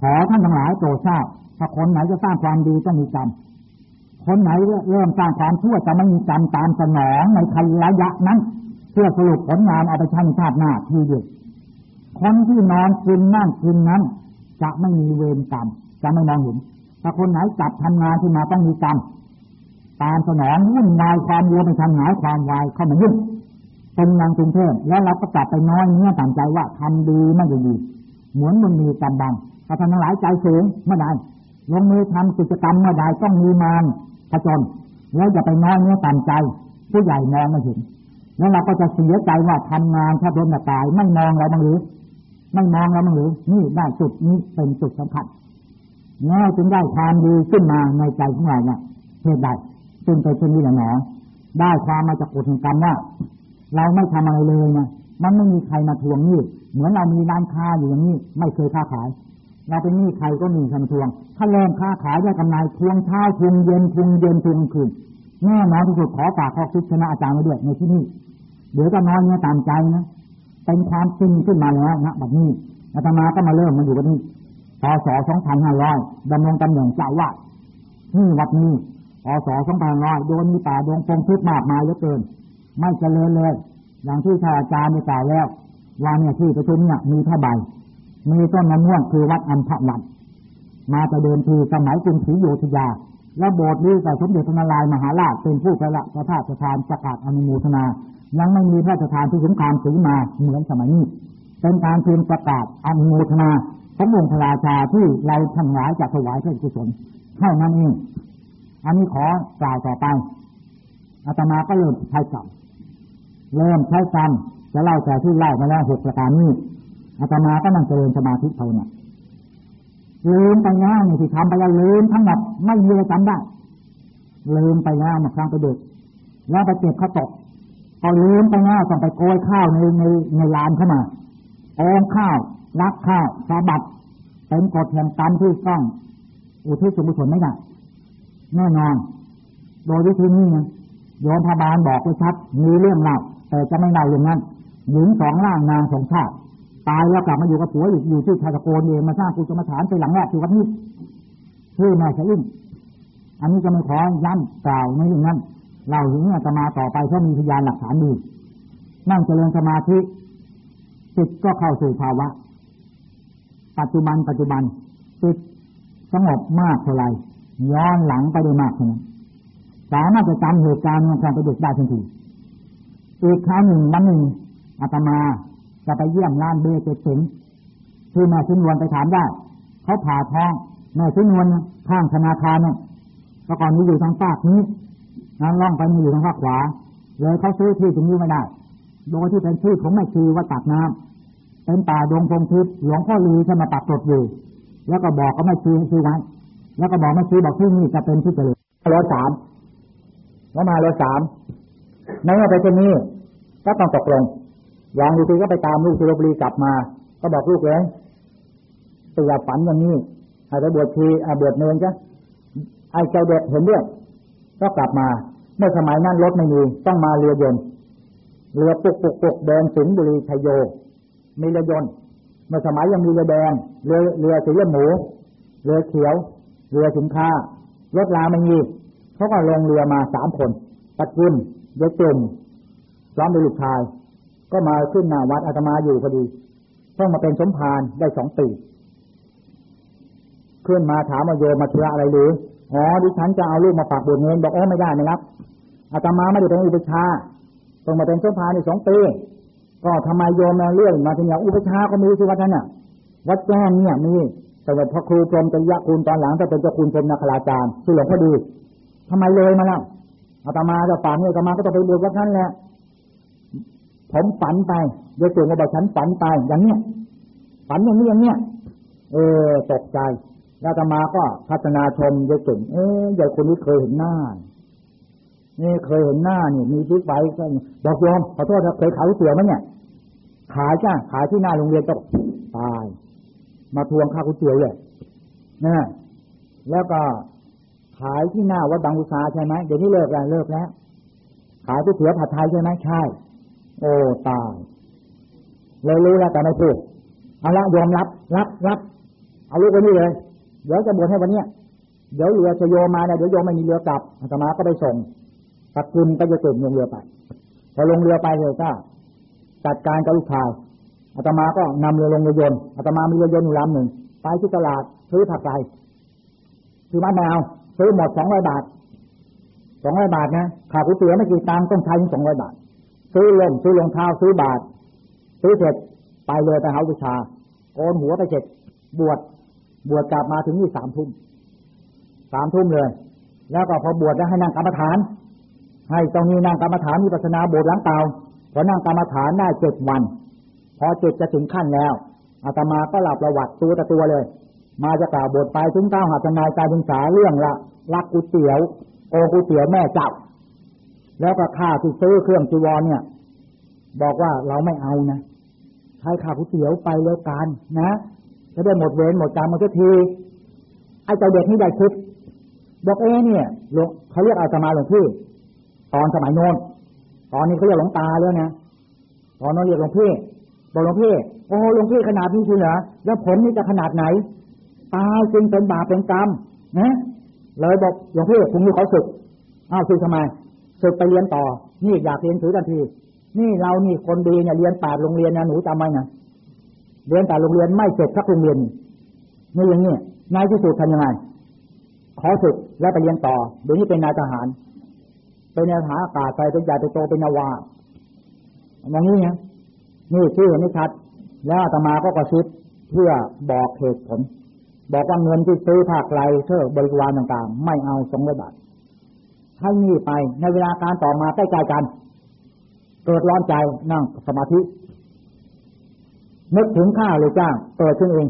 ขอท่านทั้งหลายโปรดทราบถ้าคนไหนจะสร้างความดีต้องมีกรรมคนไหนเริ่มสร้างความชั่วจะไม่มีกรรมตามสนองในทันระยะนั้น เพื่อสรุปผลงานเอาไปช้ในชาติหน้าทีเดียวคนที่นอนกินนั่งกินนั้น จะไม่มีเวรกรรมจะไม่มองเห็นถ้าคนไหนจับทำงานที่มาต้องมีกรรม ตามสนองวุ่นวายความวัวไปทำหายความวายเข้ามายุ่งเป็นนางกรุงเทพแล้วเราก็กลับไปน้อยเนื้อตางใจว่าทำดีไม่ดี เหมือนมันมีกรรมบังถ้าท่านทั้งหลายใจสูงเมื่อใดลงมือทำกิจกรรมเมื่อใดต้องมีมารผจญแล้วจะไปน้อยเนื้อต่ำใจ ผู้ใหญ่มองไม่เห็น แล้วเราก็จะเสียใจว่าทำงานถ้าโดนตายไม่มองเราบ้างหรือ ไม่มองเราบ้างหรือ นี่ได้จุดนี้เป็นจุดสำคัญแล้วจึงได้ความดีขึ้นมาในใจของเราเนี่ยเหตุใด จึงไปเช่นนี้แหละหนอได้ความมาจากกฎแห่งกรรมว่าเราไม่ทำอะไรเลยนะมันไม่มีใครมาทวงหนี้เหมือนเรามีร้านค้าอยู่อย่างนี้ไม่เคยค้าขาย เราเป็นหนี้ใครก็มีคำทวง ถ้าเริ่มค้าขายได้กำไรทวงเช้าทวงเย็นทวงเย็นทวงคืนแน่นอนที่สุดขอฝากข้อคิดชนะอาจารย์ไว้ด้วยในที่นี้เดี๋ยวก็น้อยเนื้อตามใจนะเป็นความจริงขึ้นมาแล้วนะแบบนี้อาตมาก็มาเริ่มมาอยู่กันนี้พศ2500ดำรงตำแหน่งเจ้าวาดที่วัดนี้ พศ2500โดนมีป่าดงพงทึบมากมายเหลือเกิน ไม่เจริญเลย อย่างที่ท่านอาจารย์ได้กล่าวแล้วว่าเนี่ยที่ประชุมเนี่ยมีผ้าใบ มีต้นมะม่วงคือวัดอัมพวัน มาแต่เดิมทีสมัยกรุงศรีอยุธยา และโบสถ์นี้แต่สมเด็จพระนารายมหาราชเป็นผู้พระพระธาตุทานประกาศอนุโมทนา ยังไม่มีพระราชทานที่สงครามสีมาเหมือนสมัยนี้ เป็นการเพียงประกาศอนุโมทนาขององค์พระราชาที่เราทั้งหลายจะถวายเพื่อกุศลเท่านั้นเอง อันนี้ขอกล่าวต่อไปอาตมาก็เริ่มใช้กรรมเริ่มใช้กรรมจะเล่าแต่ที่เล่ามาแล้วหกประการนี้อาตมาก็นั่งเจริญสมาธิภาวนาลืมไปแล้วนี่ที่ทำไปแล้วลืมทั้งหมดไม่มีอะไรจำได้ลืมไปแล้วมาครั้งไปเด็กแล้วไปเก็บข้าวตกพอลืมไปแล้วต้องไปโกยข้าวในในในลานเข้ามาโองข้าวรักข้าวสาบัดเป็นกฎแห่งกรรมที่ต้องอุทิศส่วนกุศลไม่ได้ แน่นอน โดยวิธีนี้นะโยมพาบาลบอกไว้ชัด มีเรื่องเล่าแต่จะไม่เล่าอย่างนั้นหญิงสองล่างนางสองชาติตายแล้วกลับมาอยู่กับผัวอีกอยู่ที่ชายตะโกนเองมาสร้างกุศลฐานไปหลังแรกที่วัดนี้ชื่อแม่ชอิ่งอันนี้จะไม่ขอย้ำกล่าวในเรื่องนั้น เราถึงจะมาต่อไปเพราะมีพยานหลักฐานดี นั่งเจริญสมาธิจิตก็เข้าสู่ภาวะ ปัจจุบันปัจจุบันจิตสงบมากเท่าไร ย้อนหลังไปได้มากเท่านั้นสามารถจะจำเหตุการณ์ของความประดุกได้ทันทีอีกครั้งหนึ่งวันหนึ่งอาตมาจะไปเยี่ยมร้านเบเจ็ดสิงคือแม่ชิ้นวนไปถามได้ เขาผ่าท้องแม่ชิ้นวนข้างธนาคารเนี่ยก็ก่อนนี้อยู่ทางปากนี้นั้นล่องไปมีอยู่ทางภาคขวา เลยเขาซื้อที่ตรงนี้ไม่ได้ โดยที่เป็นชื่อของแม่ชีว่าตักน้ำเป็นป่าดงพงทึบหลวงพ่อลือจะมาปักตดอยู่ แล้วก็บอกก็แม่ชีซื้อไว้ แล้วก็บอกแม่ชีบอกที่นี่จะเป็นที่เจริญรถสามแล้วมารถสามในเมื่อไปที่นี่ก็ต้องตกลงลองดูทีก็ไปตามลูกที่ลบบุรีกลับมา ก็บอกลูกเลยตัวอย่าฝันอย่างนี้อาจจะบวชทีอาบวชเนรจ้ะไอ้เจ้าเด็กเห็นด้วยก็กลับมา เมื่อสมัยนั้นรถไม่มีต้องมาเรือยนต์เรือปุกปุกปุกแดงสิงห์บุรีชัยโย มีเรือยนต์เมื่อสมัยยังมีเรือแดงเรือเรือสีเลือหมูเรือเขียว เรือสินค้ารถลาไม่มีเขาก็ลงเรือมาสามคนตะกุนยายจุ่มพร้อมด้วยลูกชาย ก็มาขึ้นหน้าวัดอาตมาอยู่พอดีต้องมาเป็นสมภารได้สองปีขึ้นมาถามว่าโยมมาธุระอะไรหรืออ๋อดิฉันจะเอาลูกมาฝากบวชเงินบอกโอ้ไม่ได้นะครับอาตมาไม่ได้เป็นอุปชาต้องมาเป็นสมภารในสองปีก็ทำไมโยมมาเลื่อนมาถึงอย่างอุปชาก็มีสิวัดนั้นน่ะวัดแจ้งเนี่ยมี แต่ว่าพระครูพรมจริยคุณตอนหลังจะเป็นเจ้าคุณพรมนาคราจารย์ชื่อหลวงพ่อดีทำไมเลยมาแล้วอาตมาจะฝันเนี่ยอาตมาก็ต้องไปบวชวัดนั้นแหละผมฝันไปโดยตัวมาบอกฉันฝันไปอย่างเนี้ยฝันอย่างนี้อย่างเนี้ยเออตกใจแล้วอาตมาก็พัฒนาชมยายจุ่มเอ๊ยยายคนนี้เคยเห็นหน้านี่เคยเห็นหน้านี่มีพิกไว้ก็บอกโยมขอโทษครับเคยขายก๋วยเตี๋ยวไหมเนี่ยขายจ้าขายที่หน้าโรงเรียนก็ตาย มาทวงค่าก๋วยเตี๋ยวเลยนะแล้วก็ขายที่หน้าวัดบางอุษาใช่ไหมเดี๋ยวนี้เลิกแล้วเลิกแล้ว ขายก๋วยเตี๋ยวผัดไทยใช่ไหมใช่ โอ้ตายเลยรู้แล้วแต่ไม่พูดเอาละยอมรับ รับรับเอาลูกไปนี่เลย เดี๋ยวจะบวชให้วันเนี้ยเดี๋ยวเรือจะโยมาเนี่ยเดี๋ยวโยมไม่มีเรือกลับอาตมาก็ไปส่งตักกุนก็จะตื่นลงเรือไปพอลงเรือไปเลยก็จัดการกับลูกชาย อาตมาก็นำเรือลงเรือยนต์อาตมามีเรือยนต์อยู่ลำหนึ่งไปที่ตลาดซื้อผักไก่ซื้อมะนาวซื้อหมดสองร้อยบาทสองร้อยบาทนะขาก๋วยเตี๋ยวไม่กี่ตังค์ต้องใช้ถึงสองร้อยบาท ซื้อลมซื้อรองเท้าซื้อบาท ซื้อเสร็จไปเลยไปหาวิชาโกนหัวไปเสร็จ บวชบวชกลับมาถึงนี่สามทุ่มสามทุ่มเลย แล้วก็พอบวชแล้วให้นั่งกรรมฐาน ให้ตรงนี้นั่งกรรมฐานมีปัสนาโบสถ์หลังเตาพอนั่งกรรมฐานได้เจ็ดวัน อเจ็ดจะถึงขั้นแล้วอาตมาก็หลับประวัติตัวต่ตัวเลย มาจะกล่าวบทไปถึงเก้าหัตนายการศึกษาเรื่องละรักก๋วยเตี๋ยว โอก๋วยเตี๋ยวแม่เจ้าแล้วก็ค่าที่ซื้อเครื่องจีวรเนี่ย บอกว่าเราไม่เอานะใช้ค่าก๋วยเตี๋ยวไปแล้วกันนะจะได้หมดเวรหมดกรรมมันก็ทีไอ้เจ้าเด็กนี่ได้คิดบอกเอ้เนี่ยหลวงเขาเรียกอาตมาหลวงพี่ตอนสมัยโน้นตอนนี้เขาเรียกหลวงตาแล้วนะตอนนั้นเรียกหลวงพี่ บอกหลวงพี่โอ้หลวงพี่ขนาดนี้จริงเหรอแล้วผลนี่จะขนาดไหนตายจริงเป็นบาปเป็นกรรมนะเลยบอกหลวงพี่ผมมีขอศึกอ้าวศึกทำไมศึกไปเรียนต่อ นี่อยากเรียนถือทันที นี่เรานี่คนดีเนี่ยเรียนแปดโรงเรียนนะหนูจำไว้นะเรียนแปดโรงเรียนไม่เสร็จสักโรงเรียนนี่อย่างนี้นายที่สุดทำยังไงขอศึกแล้วไปเรียนต่อ เดี๋ยวนี้เป็นนายทหาร เป็นนายทหารอากาศไปเป็นใหญ่ไปโตเป็นนาวาอย่างนี้นะ นี่ชื่อเห็นไม่ชัด แล้วอาตมาก็กระซิบเพื่อบอกเหตุผล บอกว่าเงินที่ซื้อภาคไกลเชื่อบริวารต่างๆ ไม่เอาสองร้อยบาทให้นี่ไปในเวลาการต่อมาใกล้ๆกัน เกิดร้อนใจนั่งสมาธินึกถึงข้าเลยจ้างเกิดขึ้นเอง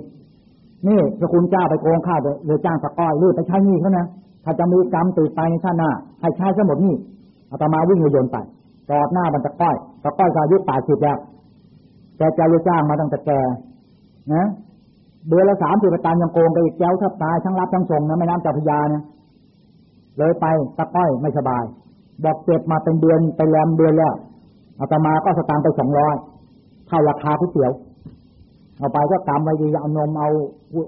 นี่พระคุณเจ้าไปโกงข้าเลยจ้างสะก้อยรีบไปใช้นี้เขานะถ้าจะมีกรรมติดไปในชาติหน้าให้ใช้ทั้งหมดนี่อาตมาวิ่งโยนไปจอดหน้าบรรตะก้อยตะก้อยก็อายุแปดสิบแล้ว แกจะรู้จ้างมาตั้งแต่แกนะเดือนละสามสิบตันยังโกงไปอีกแจ้วทับตายทั้งรับทั้งส่งนะไม่น้ำเจ้าพยาเนะเลยไปตะก้อยไม่สบาย บอกเจ็บมาเป็นเดือนไปแรมเดือนแล้วอาตมาก็สตางค์ไปสองร้อยเท่าราคาก๋วยเตี๋ยว เอาไปก็กำไว้ดีเอานมเอา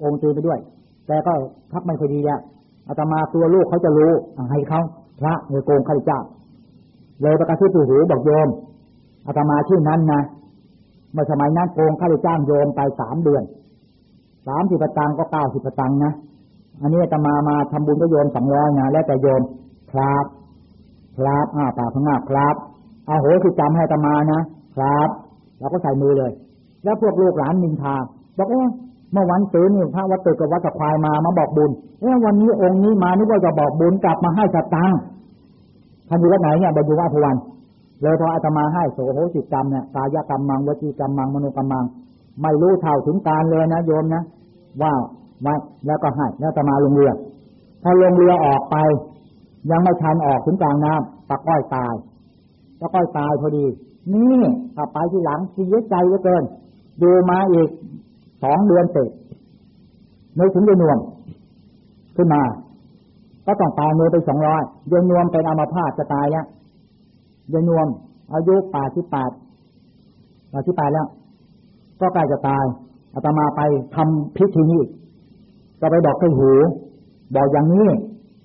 องค์ตีไปด้วย แต่ก็ทักไม่ค่อยดีแล้วอาตมาตัวลูกเขาจะรู้ให้เขาพระเอโกงข้าพเจ้าเลยประกาศที่หูบอกโยมอาตมาชื่อนั้นนะ เมื่อสมัยนั้นโกงข้าจ้างโยมไปสามเดือนสามสิบตังก็เก้าสิบตังนะอันนี้อาตมามาทำบุญก็โยมสองร้อยนะแล้วแต่โยมครับครับอ้าปากข้างหน้าครับอาโหคือจำให้ตมานะครับเราก็ใส่มือเลย แล้วพวกลูกหลานนินทาบอกเอ๊ะเมื่อวันซื้อนี่พระวัดตึกกับวัดตะควายมามาบอกบุญเอ๊ะวันนี้องค์นี้มานึกว่าจะบอกบุญกลับมาให้สตังค์ท่านอยู่วัดไหนเนี่ยบรรจุว่าพวัน เลยพออาตมาให้โสโหจิตกรรมเนี่ยกายกรรมมังวจีกรรมมังมโนกรรมมัง ไม่รู้เท่าถึงการเลยนะโยมนะว่าไว้แล้วก็ให้แล้วอาตมาลงเรือพอลงเรือออกไป ยังไม่ทันออกถึงกลางน้ำตะก้อยตายตะก้อยตายพอดี นี่ถ้าไปที่หลังเสียใจเหลือเกิน ดูมาอีกสองเดือนเสร็จนึกถึงเยนวมขึ้นมา ก็ต้องตายเงินไปสองร้อยเยนวมเป็นอัมพาตจะตายแล้ วเยนวม อายุป่าที่แปดป่าที่แปดแล้ว ก็ใกล้จะตายอาตมาไปทำพิธีนี้ก็ไปบอกให้หู บอกอย่างนี้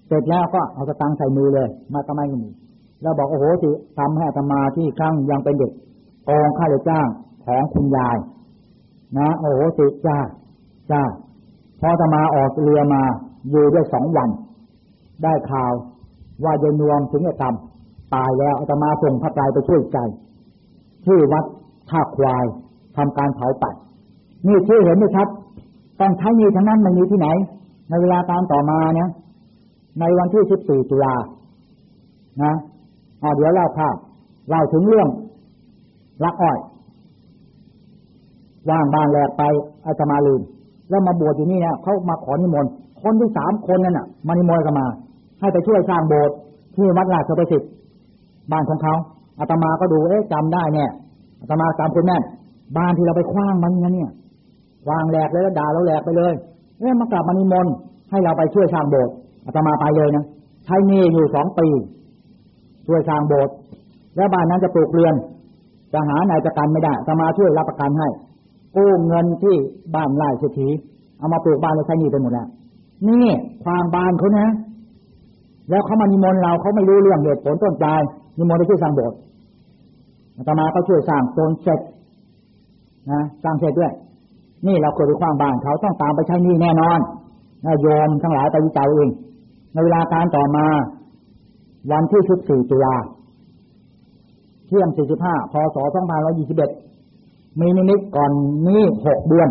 เสร็จแล้วก็เอาสตังใส่มือเลย มาทำไมก็มีแล้วบอกโอ้โหสิทำให้อาตมาที่ครั้งยังเป็นเด็กองข้าราชจ้างของคุณยาย นะ โอ้โหสิจ้าจ้าพออาตมาออกเรือมาอยู่ได้สองวัน ได้ข่าวว่ายนวมถึงจะทำ ตายแล้วอาตมาส่งพระกายไปช่วยใจที่วัดท่าควายทำการเผาปัดนี่ที่เห็นไหมครับต้องใช้มีทั้งนั้นไม่มีที่ไหน ในเวลาการต่อมาเนี่ยในวันที่สิบสี่ตุลานะเอาเดี๋ยวเล่าภาพเล่าถึงเรื่องลักอ้อยว่างบ้านแหลกไปอาตมาลืมแล้วมาบวชอยู่นี่เนี่ยเขามาขอนิมนต์คนที่สามคนนั่นน่ะ มานิมนต์กันมา ให้ไปช่วยสร้างโบสถ์ที่วัดราชประสิทธิ์ บ้านของเขาอาตมาก็ดูเอ๊ะจำได้เนี่ยอาตมาจำคนแน่บ้านที่เราไปคว้างมันนั่นเนี่ยวางแหลกเลยแล้วด่าเราแหลกไปเลยเอ๊ะมากลับมานิมนต์ให้เราไปช่วยสร้างโบสถ์อาตมาไปเลยนะใช้นี่อยู่สองปี ช่วยสร้างโบสถ์แล้วบ้านนั้นจะปลูกเรือนจะหานายประกันไม่ได้อาตมาช่วยรับประกันให้กู้เงินที่บ้านไร่เศรษฐีเอามาปลูกบ้านแล้วใช้นี่ไปหมดแล้วนี่ความบ้านเขานะ แล้วเขามานิมนต์เราเขาไม่รู้เรื่องเหตุผลต้นปลายนิมนต์ไปช่วยสร้างโบสถ์อาตมาก็ช่วยสร้างโซนเสร็จนะสร้างเสร็จด้วย นี่เราเคยไปขว้างบ้านเขาต้องตามไปใช้นี่แน่นอนนะโยมทั้งหลายไปวิจัยเองในเวลาการต่อมา วันที่สิบสี่ตุลาเที่ยงสี่สิบห้าพศสองพันร้อยี่สิบเอ็ดมีนิมิตก่อนนี้หกเดือน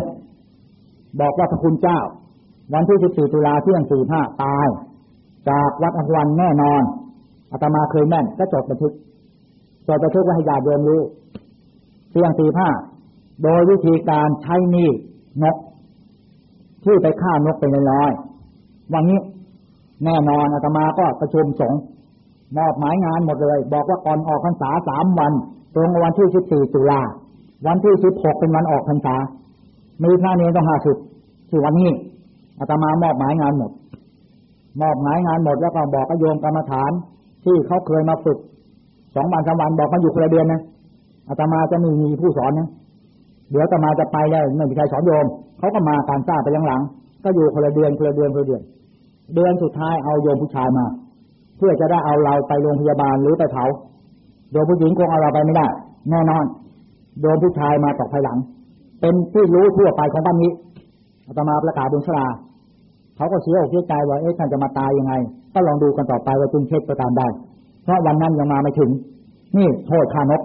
บอกว่าพระคุณเจ้า วันที่สิบสี่ตุลาเที่ยงสี่ห้าตาย จากวัดอภวันแน่นอนอาตมาเคยแม่นก็จดบันทึกจดบันทึกไว้ให้ญาติโยมรู้เที่ยงสี่ห้าโดยวิธีการใช้นี่นก ที่ไปฆ่านกเป็นร้อยวันนี้แน่นอนอาตมาก็ประชุมสงฆ์มอบหมายงานหมดเลย บอกว่าก่อนออกพรรษาสามวัน ตรงวันที่สิบสี่ตุลาวันที่สิบหกเป็นวันออกพรรษามีพระเนรต้องห้าสิบที่วันนี้อาตมามอบหมายงานหมด มอบหมายงานหมดแล้วก็บอกกโยมกรรมฐาน ที่เขาเคยมาฝึกสองวันสามวันบอกมาอยู่คนละเดือนนะอาตมาจะมีมีผู้สอนนะเดี๋ยวอาตมาจะไปแล้วไม่มีใครสอนโยมเขาก็มาการทราบไปหลังๆก็อยู่คนละเดือนคนละเดือนคนละเดือน เดือนสุดท้ายเอาโยมผู้ชายมา เพื่อจะได้เอาเราไปโรงพยาบาลหรือไปเผาโยมผู้หญิงคงเอาเราไปไม่ได้ แน่นอนโยมผู้ชายมาต่อภายหลัง เป็นที่รู้ทั่วไปของบ้านนี้อาตมาประกาศบนสลา เขาก็เสียอกเสียใจว่าเอ๊ะท่านจะมาตายยังไง ก็ลองดูกันต่อไปว่าจึงเช็คประการได้ เพราะวันนั้นยังมาไม่ถึง นี่โทษขานก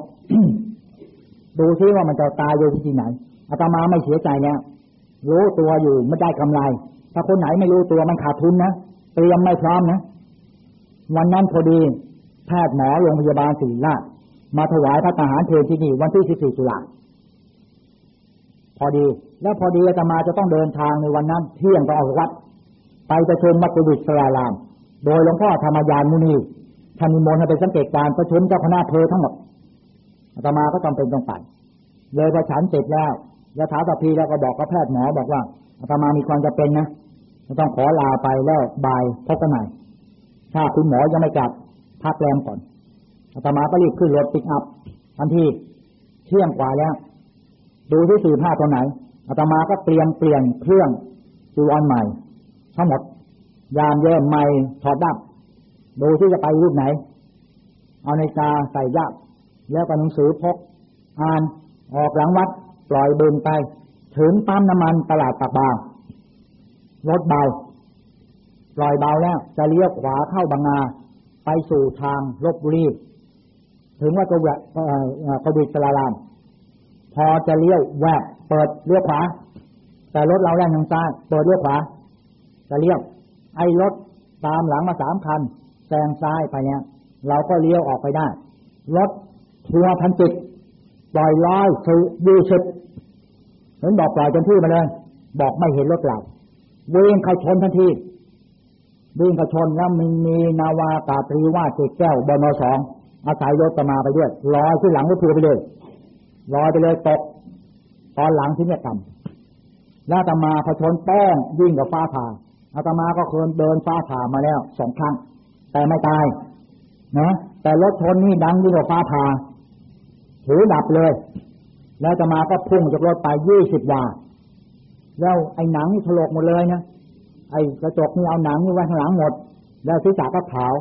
ดูซิว่ามันจะตายโดยวิธีไหนอาตมาไม่เสียใจแล้วรู้ตัวอยู่ไม่ได้กำไร ถ้าคนไหนไม่รู้ตัวมันขาดทุนนะเตรียมไม่พร้อมนะ วันนั้นพอดีแพทย์หมอโรงพยาบาลศิริราชมาถวายพระทหารเพลที่นี่วันที่ 14ตุลาพอดี แล้วพอดีอาตมาจะต้องเดินทางในวันนั้น เที่ยงก็ออกวัด ไปประชุมมัตตุวิสราราม โดยหลวงพ่อธรรมยานมุนีท่านนิมนต์ให้ไปสังเกตการประชุมเจ้าคณะเพอทั้งหมดอาตมาก็จำเป็นต้องไปเลยพอฉันเสร็จแล้วยะถาตพีแล้วก็บอกกับแพทย์หมอบอกว่าอาตมามีความจะเป็นนะจะต้องขอลาไปแล้วบายพบกันใหม่ถ้าคุณหมอยังไม่กลับพักแรมก่อนอาตมาก็รีบขึ้นรถปิกอัพทันทีเที่ยงกว่าแล้ว ดูที่สี่ผ้าตัวไหนอาตมาก็เตรียมเปลี่ยนเครื่องจูวอนใหม่ ทั้งหมด ยามเย่ใหม่ถอดดับ ดูที่จะไปรูปไหน เอาในกาใส่ยับแล้วก็หนังสือพก อ่านออกหลังวัด ปล่อยเบินไป ถึงปั๊มน้ำมันตลาดปากบางรถเบา ปล่อยเบาแล้ว จะเลี้ยวขวาเข้าบางนา ไปสู่ทางลบบุรีถึงว่าจะแวะกบิสลาราม พอจะเลี้ยวแวะเปิดเลี้ยวขวา แต่รถเราแล่นทางซ้ายเปิดเลี้ยวขวา จะเลี้ยว ไอ้รถตามหลังมาสามคันแซงซ้ายไปเนี่ย เราก็เลี้ยวออกไปได้ รถทัวร์พันจิตปล่อยร้อยคือดูชุดเห็นบอกปล่อยจนที่มาเลย บอกไม่เห็นรถเราวิ่งเข้าชนทันทีวิ่งเข้าชนแล้วมีมีนาวากาตรีว่าเจแก้วบนสองอาศัยรถตมาไปด้วยลอยขึ้นหลังรถทัวร์ไปเลยลอยไปเลยตก ตอนหลังที่เนี่ยกรรมแล้วตมาผชนแป้งยิ่งกับฟ้าผ่า อาตมาก็เคยเดินฟ้าผ่ามาแล้วสองครั้ง แต่ไม่ตายนะแต่รถชนนี่ดังยิ่งกว่าฟ้าผ่าหูดับเลย แล้วจะมาก็พุ่งจากรถไปยี่สิบวาแล้วไอ้หนังนี่ถลกหมดเลยนะไอ้กระจกนี่เอาหนังนี่ไว้ข้างหลังหมด แล้วศีรษะก็ขาว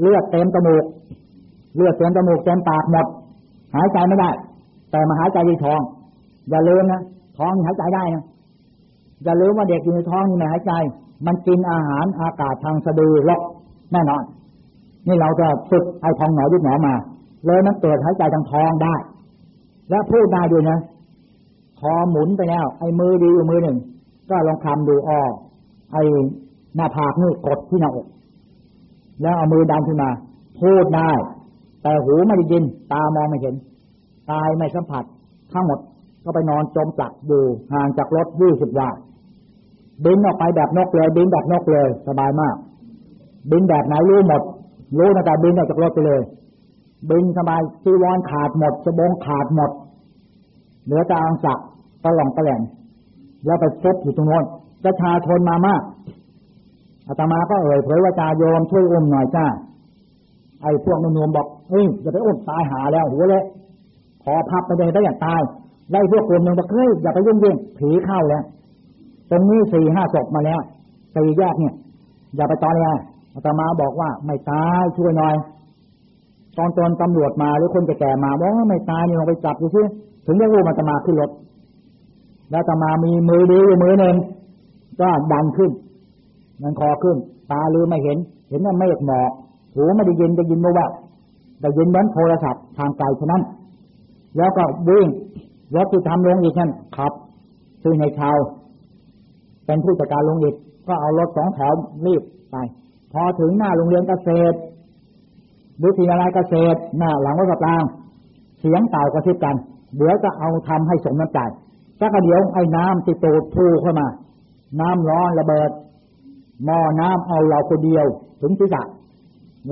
เลือดเต็มจมูก เลือดเต็มจมูกเต็มปากหมด หายใจไม่ได้ แต่มาหายใจในท้อง อย่าลืมนะท้องนี่หายใจได้นะอย่าลืมว่าเด็กอยู่ในท้องนี่ไม่หายใจ มันกินอาหารอากาศทางสะดือลกแน่นอน นี่เราจะฝึกไอ้ทองหนอยุดหนอมา เลยมันเกิดหายใจทางท้องได้ และพูดได้ด้วยนะคอหมุนไปแล้ว ไอ้มือดีอยู่มือหนึ่ง ก็ลองคำดูอ้อไอ้หน้าผากนี่กดที่หน้าอก แล้วเอามือดันขึ้นมา พูดได้ แต่หูไม่ได้ยิน ตามองไม่เห็นกายไม่สัมผัส ทั้งหมดก็ไปนอนจมปลักอยู่ห่างจากรถยี่สิบวา บินออกไปแบบนกเลย บินแบบนกเลย สบายมาก บินแบบไหนรู้หมด รู้นะแต่บินออกจากรถไปเลย บินสบายจีวรขาดหมดสบงขาดหมด เหลือแต่อังสักตะหล่องตะแหลงแล้วไปซบอยู่ตรงโน้นประชาชนมามากอาตมาก็เอ่ยเผยว่าจาโยมช่วยอุ้มหน่อยจ้าไอ้พวกนุ่มๆบอกเฮ้ยอย่าไปอุ้มตายหาแล้วหัวเลยขอพับไปเลยได้อย่างตายไล่พวกกลุ่มหนึ่งบอกเฮ้ยอย่าไปยุ่งยิ่งผีเข้าแล้ว ตรงนี้สี่ห้าศพมาแล้วสี่แยกเนี่ย อย่าไปตอนเลยอาตมาบอกว่าไม่ตายช่วยหน่อย ตอนตอนตำรวจมาหรือคนแก่ๆมาบอกว่าไม่ตายนี่ลองไปจับดูซิถึงได้รู้มันจะมาขึ้นรถแล้วจะมามีมือดีอยู่มือหนึ่งก็ดันขึ้นมันคอขึ้น ตาลืมไม่เห็น เห็นว่าเมฆหมอกหูไม่ได้ยินได้ยินมาว่าได้ยินเหมือนโทรศัพท์ทางไกลฉะนั้น แล้วก็วิ่งรถที่ทำลงอีกนั่นขับซึ่งในชาว เป็นผู้จัดการลงอีกก็เอารถสองแถวรีบไป พอถึงหน้าโรงเรียนเกษตรวิทยาลัยเกษตรหน้าหลังวัดสตาง เสียงเต่ากระซิบกัน เดี๋ยวจะเอาทำให้สมน้ำใจสักเดี๋ยวไอ้น้ำติดตูดพูเข้ามา น้ำร้อนระเบิดหม้อน้ำเอาเราคนเดียว ถึงศีรษะ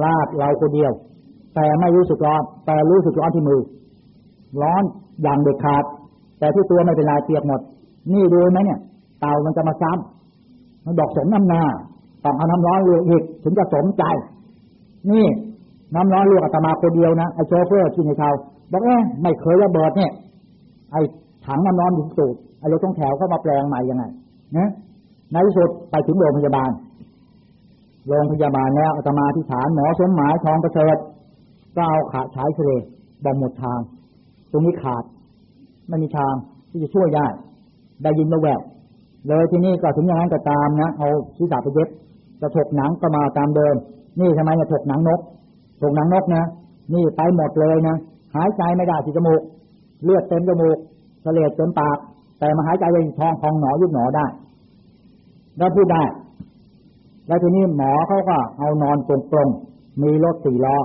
ลาดเราคนเดียว แต่ไม่รู้สึกร้อน แต่รู้สึกร้อนที่มือ ร้อนอย่างเด็ดขาด แต่ที่ตัวไม่เป็นไรเปียกหมด นี่ดูไหมเนี่ย เตามันจะมาซ้ำมันบอกสมน้ำนาต้องเอาน้ำร้อนลือกอีกถึงจะสมใจ นี่น้ำร้อนลวกอาตมาคนเดียวนะไอ้โชเฟอร์ที่ในเขาบอกเอ๊ะไม่เคยระเบิดเนี่ย ไอ้ถังน้ำร้อนอยู่สูดไอ้รถต้องแถวเข้ามาแปลงใหม่ยังไงนะในที่สุดไปถึงโรงพยาบาล โรงพยาบาลแล้วอาตมาที่ฐานหมอสมหมายทองประเสริฐก็เอาขาฉายเฉลยบอกหมดทาง ตรงนี้ขาดไม่มีทางที่จะช่วยได้ได้ยินมาแวว เลยที่นี่ก็ถึงอย่างนั้นก็ตามนะเอาศีรษะไปเย็บจะถกหนังก็มาตามเดิม นี่ทำไมจะถกหนังนกถกหนังนกนะนี่ไปหมดเลยนะหายใจไม่ได้ที่จมูก เลือดเต็มจมูกเสลดเต็มปาก แต่มาหายใจในท้องพองหนอยุบหนอได้ แล้วพูดได้ แล้วทีนี้หมอเขาก็เอานอนตรงตรงมีรถสี่ล้อ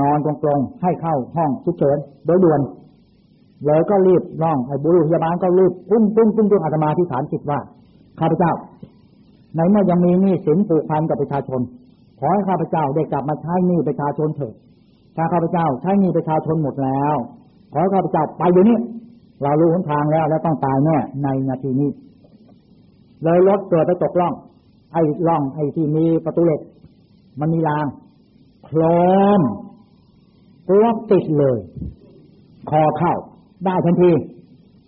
นอนตรงตรงให้เข้าห้องฉุกเฉินโดยด่วน เลยก็รีบร้องไอ้บุรุษพยาบาลก็รีบปุ้งปุ้งปุ้งปุ้งอาตมาที่ฐานจิตว่าข้าพเจ้าในเมื่อยังมีหนี้สินผูกพันกับประชาชน ขอให้ข้าพเจ้าได้กลับมาใช้หนี้ประชาชนเถิดถ้าข้าพเจ้าใช้หนี้ประชาชนหมดแล้ว ขอให้ข้าพเจ้าไปเดี๋ยวนี้เรารู้หนทางแล้วและต้องตายแน่ในนาทีนี้ เลยรถเกิดไปตกล่อง ไอ้ล่องไอ้ที่มีประตูเหล็ก มันมีรางโคลมตัวติดเลย คอเข้า ได้ทันที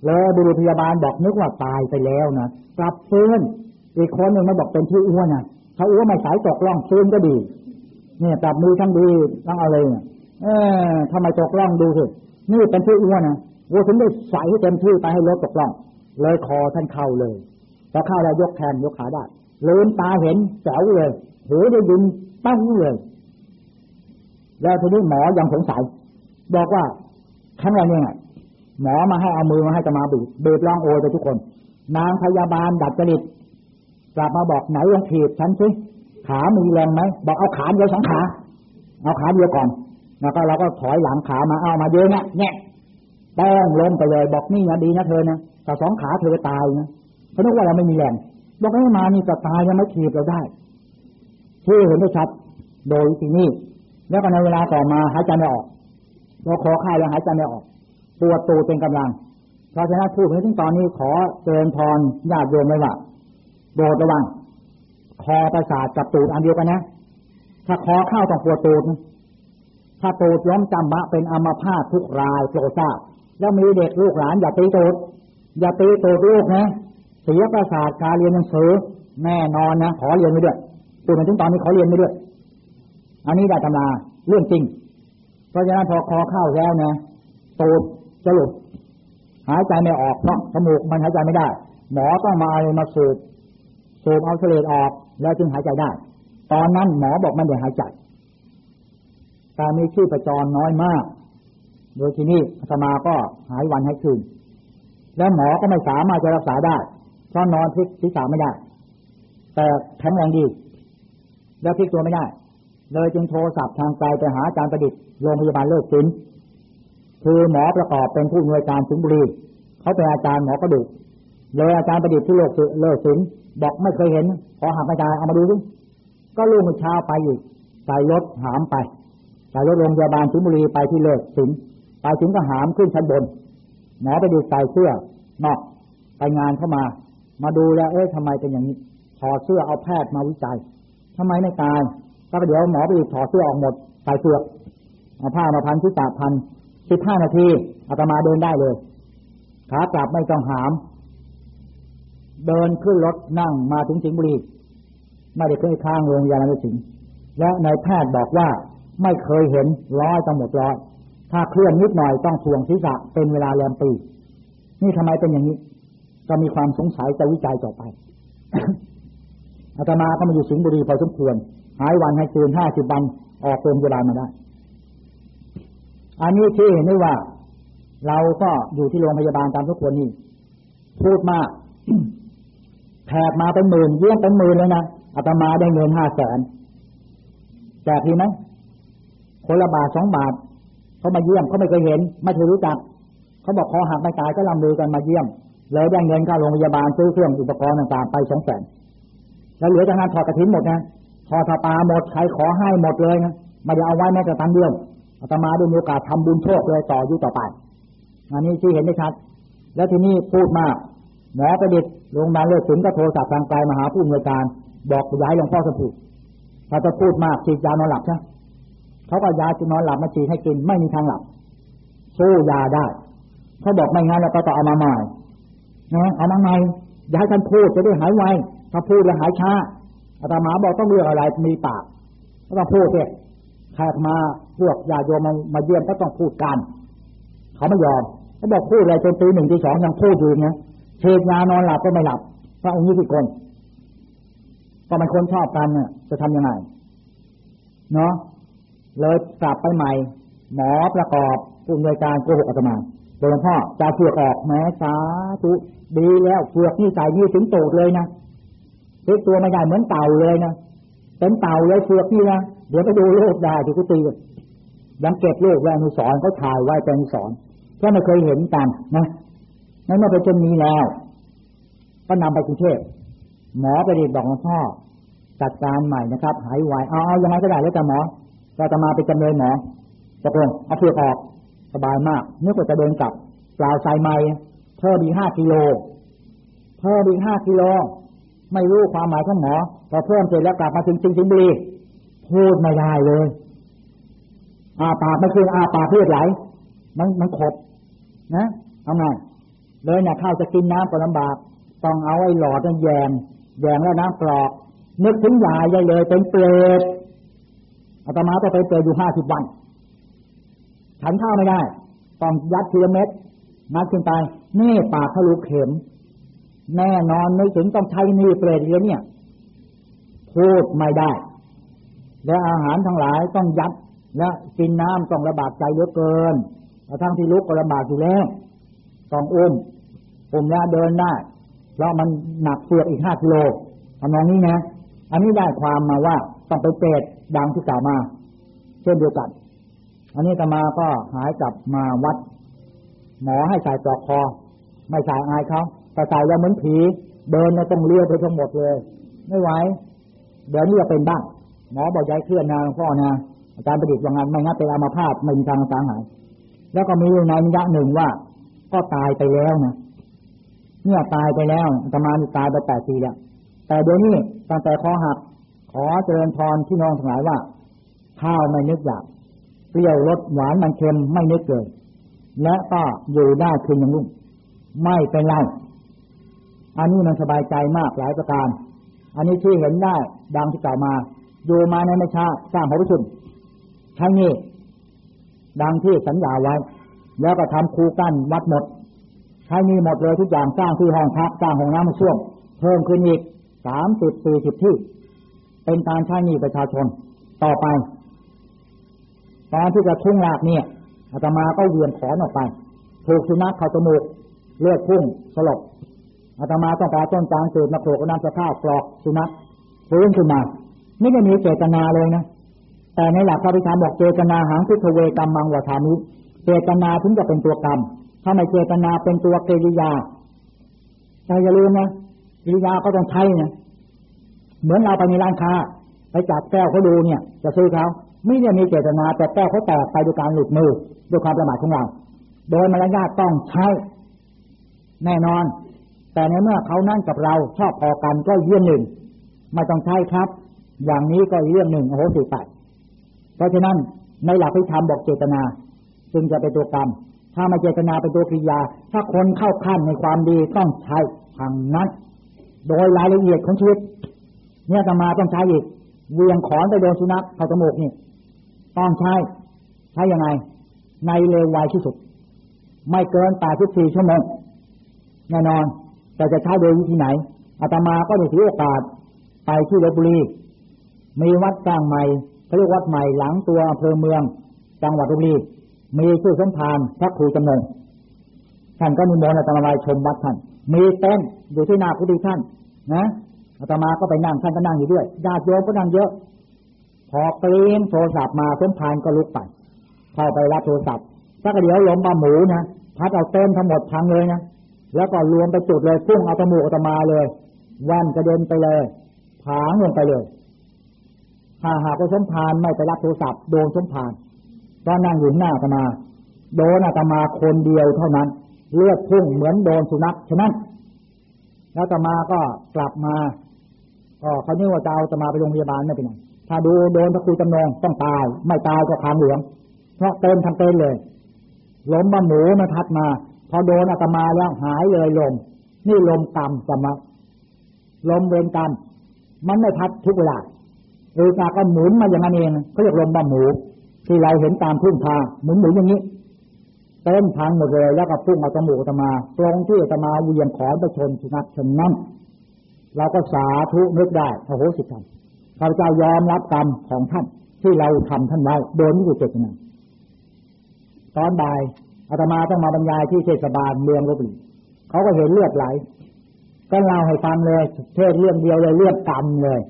แล้วบุรุษพยาบาลบอกนึกว่าตายไปแล้วนะกลับฟื้นอีกคนหนึ่งมาบอกเป็นที่อ้วนนะถ้าอ้วนไม่สายตกล่องฟื้นก็ดี เนี่ยจับมือทั้งดีทั้งอะไรเนี่ยเออทำไมตกล่องดูสินี่เป็นที่อ้วนนะวัวถึงได้ใส่เต็มที่ไปให้รถตกล่อง เลยคอท่านเข้าเลยพอเข้าแล้วยกแขนยกขาได้ลืมตาเห็นแจ๋วเลยหูได้ยินตั้งเลยแล้วทีนี้หมอยังสงสัยบอกว่าขั้นอะไรเนี่ย หมอมาให้เอามือมาให้จะมาบีบบีบร้องโอยไปทุกคน นางพยาบาลดัดจริตกลับมาบอกไหนลองถีบฉันสิขามีแรงไหมบอกเอาขาเดียวสองขา เอาขาเดียวก่อน แล้วก็เราก็ถอยหลังขามาเอามาเยอะเนี่ยเนี่ยแป้งล้มไปเลย บอกนี่นะดีนะเธอนะแต่สองขาเธอตายนะเขาคิดว่าเราไม่มีแรงบอกให้มานี่จะตายยังไม่ถีบเราได้ที่เห็นได้ชัด โดยที่นี่แล้วก็ในเวลาต่อมาหายใจไม่ออกพอคอค่ายแล้วหายใจไม่ออก ปวดตูเป็นกำลัง เพราะฉะนั้นพูดถึงตอนนี้ขอเตือนพรญาติโยมไว้ว่าโดดระวัง คอประสาทกับตูดอันเดียวกันนะ ถ้าคอเข้าต้องปวดตูด ถ้าตูดล้มจำบะเป็นอัมพาตทุกรายโปรดทราบแล้วมีเด็กลูกหลานอย่าตีตูด อย่าตีตูดลูกนะ เสียประสาทการเรียนหนังสือแน่นอนนะขอเรียนไม่ด้วยพูดมาถึงตอนนี้ขอเรียนไม่ด้วย อันนี้ได้ตำราเรื่องจริง เพราะฉะนั้นพอคอเข้าแล้วนะตูด จะหลุดหายใจไม่ออกเพราะจมูกมันหายใจไม่ได้ หมอต้องมาเอามาสูบสูบเอาเสลดออก แล้วจึงหายใจได้ ตอนนั้นหมอบอกมันเดี๋ยวหายใจแต่มีชื่อประจรน้อยมาก โดยที่นี่สมาก็หายวันให้คืน แล้วหมอก็ไม่สามารถจะรักษาได้ เพราะนอนพลิกศีรษะไม่ได้ แต่แข็งแรงดี แล้วพลิกตัวไม่ได้ เลยจึงโทรศัพท์ทางไกลไปหาอาจารย์ประดิษฐ์โรงพยาบาลเลิศศิลป์ คือหมอประกอบเป็นผู้อำนวยการสิงห์บุรีเขาเป็นอาจารย์หมอกระดูกเลยอาจารย์ประดิษฐ์ที่โลกเลิศศิลป์บอกไม่เคยเห็น ขอหักอาจารย์เอามาดูดิก็ลูกมือเช้าไปอีกใส่รถหามไปใส่รถโรงพยาบาลสิงห์บุรีไปที่เลิศศิลป์ไปถึงก็หามขึ้นชั้นบน หมอประดิษฐ์ใส่เสื้อนอกไปงานเข้ามา มาดูแล้ว เอ๊ะทำไมเป็นอย่างนี้ถอดเสื้อเอาแพทย์มาวิจัยทำไมไม่ตายก็เดี๋ยวหมอไปถอดเสื้อออกหมดใส่เสื้อเอาผ้ามาพันที่ตาพัน สิบห้านาทีอาตมาเดินได้เลยขากลับไม่ต้องหาม เดินขึ้นรถนั่งมาถึงสิงห์บุรีไม่ได้เคยข้างโรงยาบาลสิงห์และนายแพทย์บอกว่าไม่เคยเห็นร้อยต้องหมดร้อยถ้าเคลื่อนนิดหน่อยต้องถ่วงศีรษะเป็นเวลาแรมปี นี่ทำไมเป็นอย่างนี้ ก็มีความสงสัยจะวิจัยต่อไปอาตมาก็มาอยู่สิงห์บุรีพอสมควร หายวันให้คืนห้าสิบวันออกโรงพยาบาลมาได้ อันนี้ที่เห็นได้ว่า เราก็อยู่ที่โรงพยาบาลตามทุกคนนี่พูดมากแขกมาเป็นหมื่นเยี่ยมเป็นหมื่นเลยนะอาตมาได้เงินห้าแสนแจกทีไหมคนละบาทสองบาทเขามาเยี่ยมเขาไม่เคยเห็น ไม่เคยรู้จักเขาบอกคอหักไม่ตายก็ลำลือกันมาเยี่ยมเลยได้เงินค่าโรงพยาบาลซื้อเครื่องอุปกรณ์ต่างๆไปสองแสนแล้วเหลือจากนั้นถอดกระถินหมดนะทอดปลาหมดใครขอให้หมดเลยนะไม่ได้เอาไว้แม้แต่ตันเดียว อาตมาได้มีโอกาสทำบุญโชคเลยต่ออยู่ต่อไป อันนี้ที่เห็นได้ชัด แล้วที่นี้พูดมาก หมอประดิษฐ์โรงพยาบาลเลือดถึงก็โทรศัพท์ทางไกลมาหาผู้อำนวยการ บอกย้ายหลวงพ่อสมุทรถ้าจะพูดมากฉีดยานอนหลับใช่เขาก็ยาจะนอนหลับมาฉีดให้กินไม่มีทางหลับสู้ยาได้ เขาบอกไม่งั้นเราก็ต้องเอามาใหม่นะเอามาใหม่อย่าให้ท่านพูดจะได้หายไวถ้าพูดแล้วหายช้าอาตมาบอกต้องเรื่องอะไรมีปากก็ต้องพูดเถอะแขกมา พวกญาโยมมาเยี่ยมก็ต้องพูดกันเขาไม่ยอมเขาบอกพูดอะไรจนตีหนึ่งตีสองยังพูดอยู่นะเทศยานอนหลับก็ไม่หลับพระองค์นี้ที่คนก็มันคนชอบกันเนี่ยจะทํำยังไงเนาะเลยกลับไปใหม่ หมอประกอบผู้อำนวยการโกหกอาตมาหลวงพ่อจะเฟือกออกแม้สาธุดีแล้วเฟือกนี่ใส่นี่ถึงโตดเลยนะเล็กตัวไม่ได้เหมือนเต่าเลยนะเป็นเต่าเลยเฟือกนี่นะเดี๋ยวไปดูโลกได้ที่กุฏิ ยังเก็บโลกไว้อนุสรเขาถ่ายไว้เป็นอนุสรแค่ไม่เคยเห็นกันนะนั่นเมื่อไปจนนี้แล้ว ก็นำไปกรุงเทพหมอไปเรียนบอกหลวงพ่อจัดการใหม่นะครับ หายไวเอาเอายังไงก็ได้แล้วแต่หมอเราจะมาเป็นจำเลยหมอตกลงเอาเฟือกออกสบายมากเนื่อว่าจะเดินกลับเปล่าใส่ไม้เพิ่มอีกห้ากิโลเพิ่มอีกห้ากิโลไม่รู้ความหมายของหมอพอเพิ่มเสร็จแล้วกลับมาถึงสิงสิงบุรีพูดไม่ได้เลย อาปากไม่คืออาปากเลือดไหล มันมันขบนะทำไงเลยเนี่ยข้าวจะกินน้ำก็ลำบาก ต้องเอาไอ้หลอดนั่นแยงแยงแล้วน้ำกรอก นึกถึงยายเลยเป็นเปรตอาตมาก็ไปเปรตอยู่ห้าสิบวันฉันข้าวไม่ได้ ต้องยัดทีละเม็ดนัดขึ้นไปนี่ปากทะลุเข็ม แน่นอนนึกถึงต้องใช้นี่เปรตเยเนี่ยพูดไม่ได้ และอาหารทั้งหลายต้องยัด และกินน้ำต้องระบาดใจเยอะเกินกระทั้งที่ลุกก็ลำบากอยู่แล้วต้องอุ้มอุ้มแล้วเดินได้เพราะมันหนักเสือกอีกห้ากิโลทำนองนี้นะ อันนี้ได้ความมาว่าต้องไปเปรตดังที่กล่าวมา เช่นเดียวกัน อันนี้ตมาก็หายกลับมาวัด หมอให้ใส่ปลอกคอ ไม่ใส่อายเขาแต่ใส่แล้วเหมือนผีเดินในต้องเลี้ยวไปทั้งหมดเลย ไม่ไหวเดี๋ยวนี้จะเป็นบ้างหมอบอกย้ายเคลื่อนนะหลวงพ่อนะ อาจารย์ประดิษฐ์ว่างั้นไม่งั้นเป็นอัมาพาตไม่มีทางสางหาย แล้วก็มีในนิยะหนึ่งว่า ก็ตายไปแล้วนะเมื่อตายไปแล้วอาตมานี่ตายไปแปดปีแล้ว แต่เดี๋ยวนี้ตั้งแต่คอหัก ขอเจริญพรที่น้องทั้งหลายว่า ข้าวไม่นึกอยากเปรี้ยวรสหวานมันเค็มไม่นึกเลยและก็อยู่ได้คืนยังรุ่ง ไม่เป็นไรอันนี้มันสบายใจมากหลายประการ อันนี้ที่เห็นได้ดังที่กล่าวมา อยู่มาในไม่ช้าสร้างพระพุทธ ใช่นี้ ดังที่สัญญาไว้ แล้วก็ทำคูกั้นวัดหมดใช้นี้หมดเลยทุกอย่างสร้างที่ห้องพักสร้างห้องน้ำช่วงเพิ่มขึ้นอีกสามสิบสี่สิบที่ เป็นการใช้นี้ประชาชนต่อไปตอนที่จะทุ่งหลากเนี่ยอาตมาก็เวียนขอนออกไป ถูกสุนัขเข้าจมูกเลือดพุ่งสลบอาตมาต้องกาต้นจางตืดมาโขกน้ำสะข้าวกรอกสุนัขฟื้นขึ้นมา ไม่ได้มีเจตนาเลยนะ แต่ในหลักพระพิธามบอกเจตนาหางพิทเวกรรมมังวัฏามิเจตนาถึงจะเป็นตัวกรรม ถ้าไม่เจตนาเป็นตัวกิริยาแต่อย่าลืมนะกิริยาก็ต้องใช้นะเหมือนเราไปในร้านค้า ไปจับแก้วเขาดูเนี่ย จะซื้อเขาไม่ได้มีเจตนา แต่แก้วเขาแตกไปด้วยการหลุดมือด้วยความประมาทของเรา โดยมารยาทต้องใช้แน่นอน แต่ในเมื่อเขานั่นกับเราชอบพอกันก็เยี่ยงหนึ่งไม่ต้องใช้ครับ อย่างนี้ก็เรื่องหนึ่งโอ้โหสิไป เพราะฉะนั้นในหลักพิธรรมบอกเจตนา จึงจะเป็นตัวกรรม ถ้าไม่เจตนาเป็นตัวกิริยา ถ้าคนเข้าขั้นในความดีต้องใช้ทางนั้น โดยรายละเอียดของชีวิต เนี่ยตมาต้องใช้อีกเวียงขอนไปโดนสุนัขเข้าจมูกนี่ต้องใช้ใช้ยังไง ในเร็วไวที่สุด ไม่เกินแปดสิบสี่ชั่วโมงแน่นอน แต่จะใช้โดยวิธีไหนอาตมาก็ได้ถือโอกาสไปที่ลบบุรีมีวัดสร้างใหม่ เขาเรียกวัดใหม่หลังตัวอำเภอเมือง จังหวัดลบบุรีมีชื่อสมภารพระครูจำนงท่านก็มีมนต์อาตมาชมวัดท่าน มีเต้นอยู่ที่หน้าพุทธท่าน นะอาตมาก็ไปนั่งท่านก็นั่งอยู่ด้วยญาติโยมก็นั่งเยอะ พอเปลี่ยนโทรศัพท์มาสมภารก็ลุกไปเข้าไปรับโทรศัพท์ถ้าก็เดี๋ยวล้มปลาหมูนะพัดเอาเต้นทั้งหมดพังเลยนะแล้วก็รวมไปจุดเลยพุ่งเอาตะมูกตะมาเลยว่นกระเด็นไปเลยผางลงไปเลย ถ้าหากว่าสมภารไม่ไปรับโทรศัพท์โดนสมภารก็นั่งอยู่หน้าตมา โดนอาตมาคนเดียวเท่านั้น เลือดพุ่งเหมือนโดนสุนัขฉะนั้น แล้วตมาก็กลับมาก็เขาเนียว่าจะเอาตมาไปโรงพยาบาลไม่เป็นไรถ้าดูโดนพระครูจำนงต้องตาย ไม่ตายก็คางเหลืองเพราะเต้นทำเต้นเลยล้มบะหมูมาทัดมา พอโดนอาตมาแล้วหายเลยลม นี่ลมกรรมสมะลมเวรกรรมมันไม่พัดทุกเวลา เออกาก็หมุนมาอย่างนั้นเองเขาเรียกลมบะหมู ที่เราเห็นตามทุ่งทาหมุนหมุนอย่างนี้เต้นพังหมดเลยแล้วก็พุ่งเอาตมูกตมา ตรงที่อตมาเวียงขอนไปชนสุนัขชนนั้นเราก็สาธุนึกได้โอ้โหสิกรรมข้าพเจ้ายอมรับกรรมของท่านที่เราทำท่านไว้โดยไม่ได้เจตนาตอนบ่ายอาตมาต้องมาบรรยายที่เทศบาลเมืองลบบุรีเขาก็เห็นเลือดไหล ก็เล่าให้ฟังเลยเทศเรื่องเดียวเลยเรื่องกรรมเลย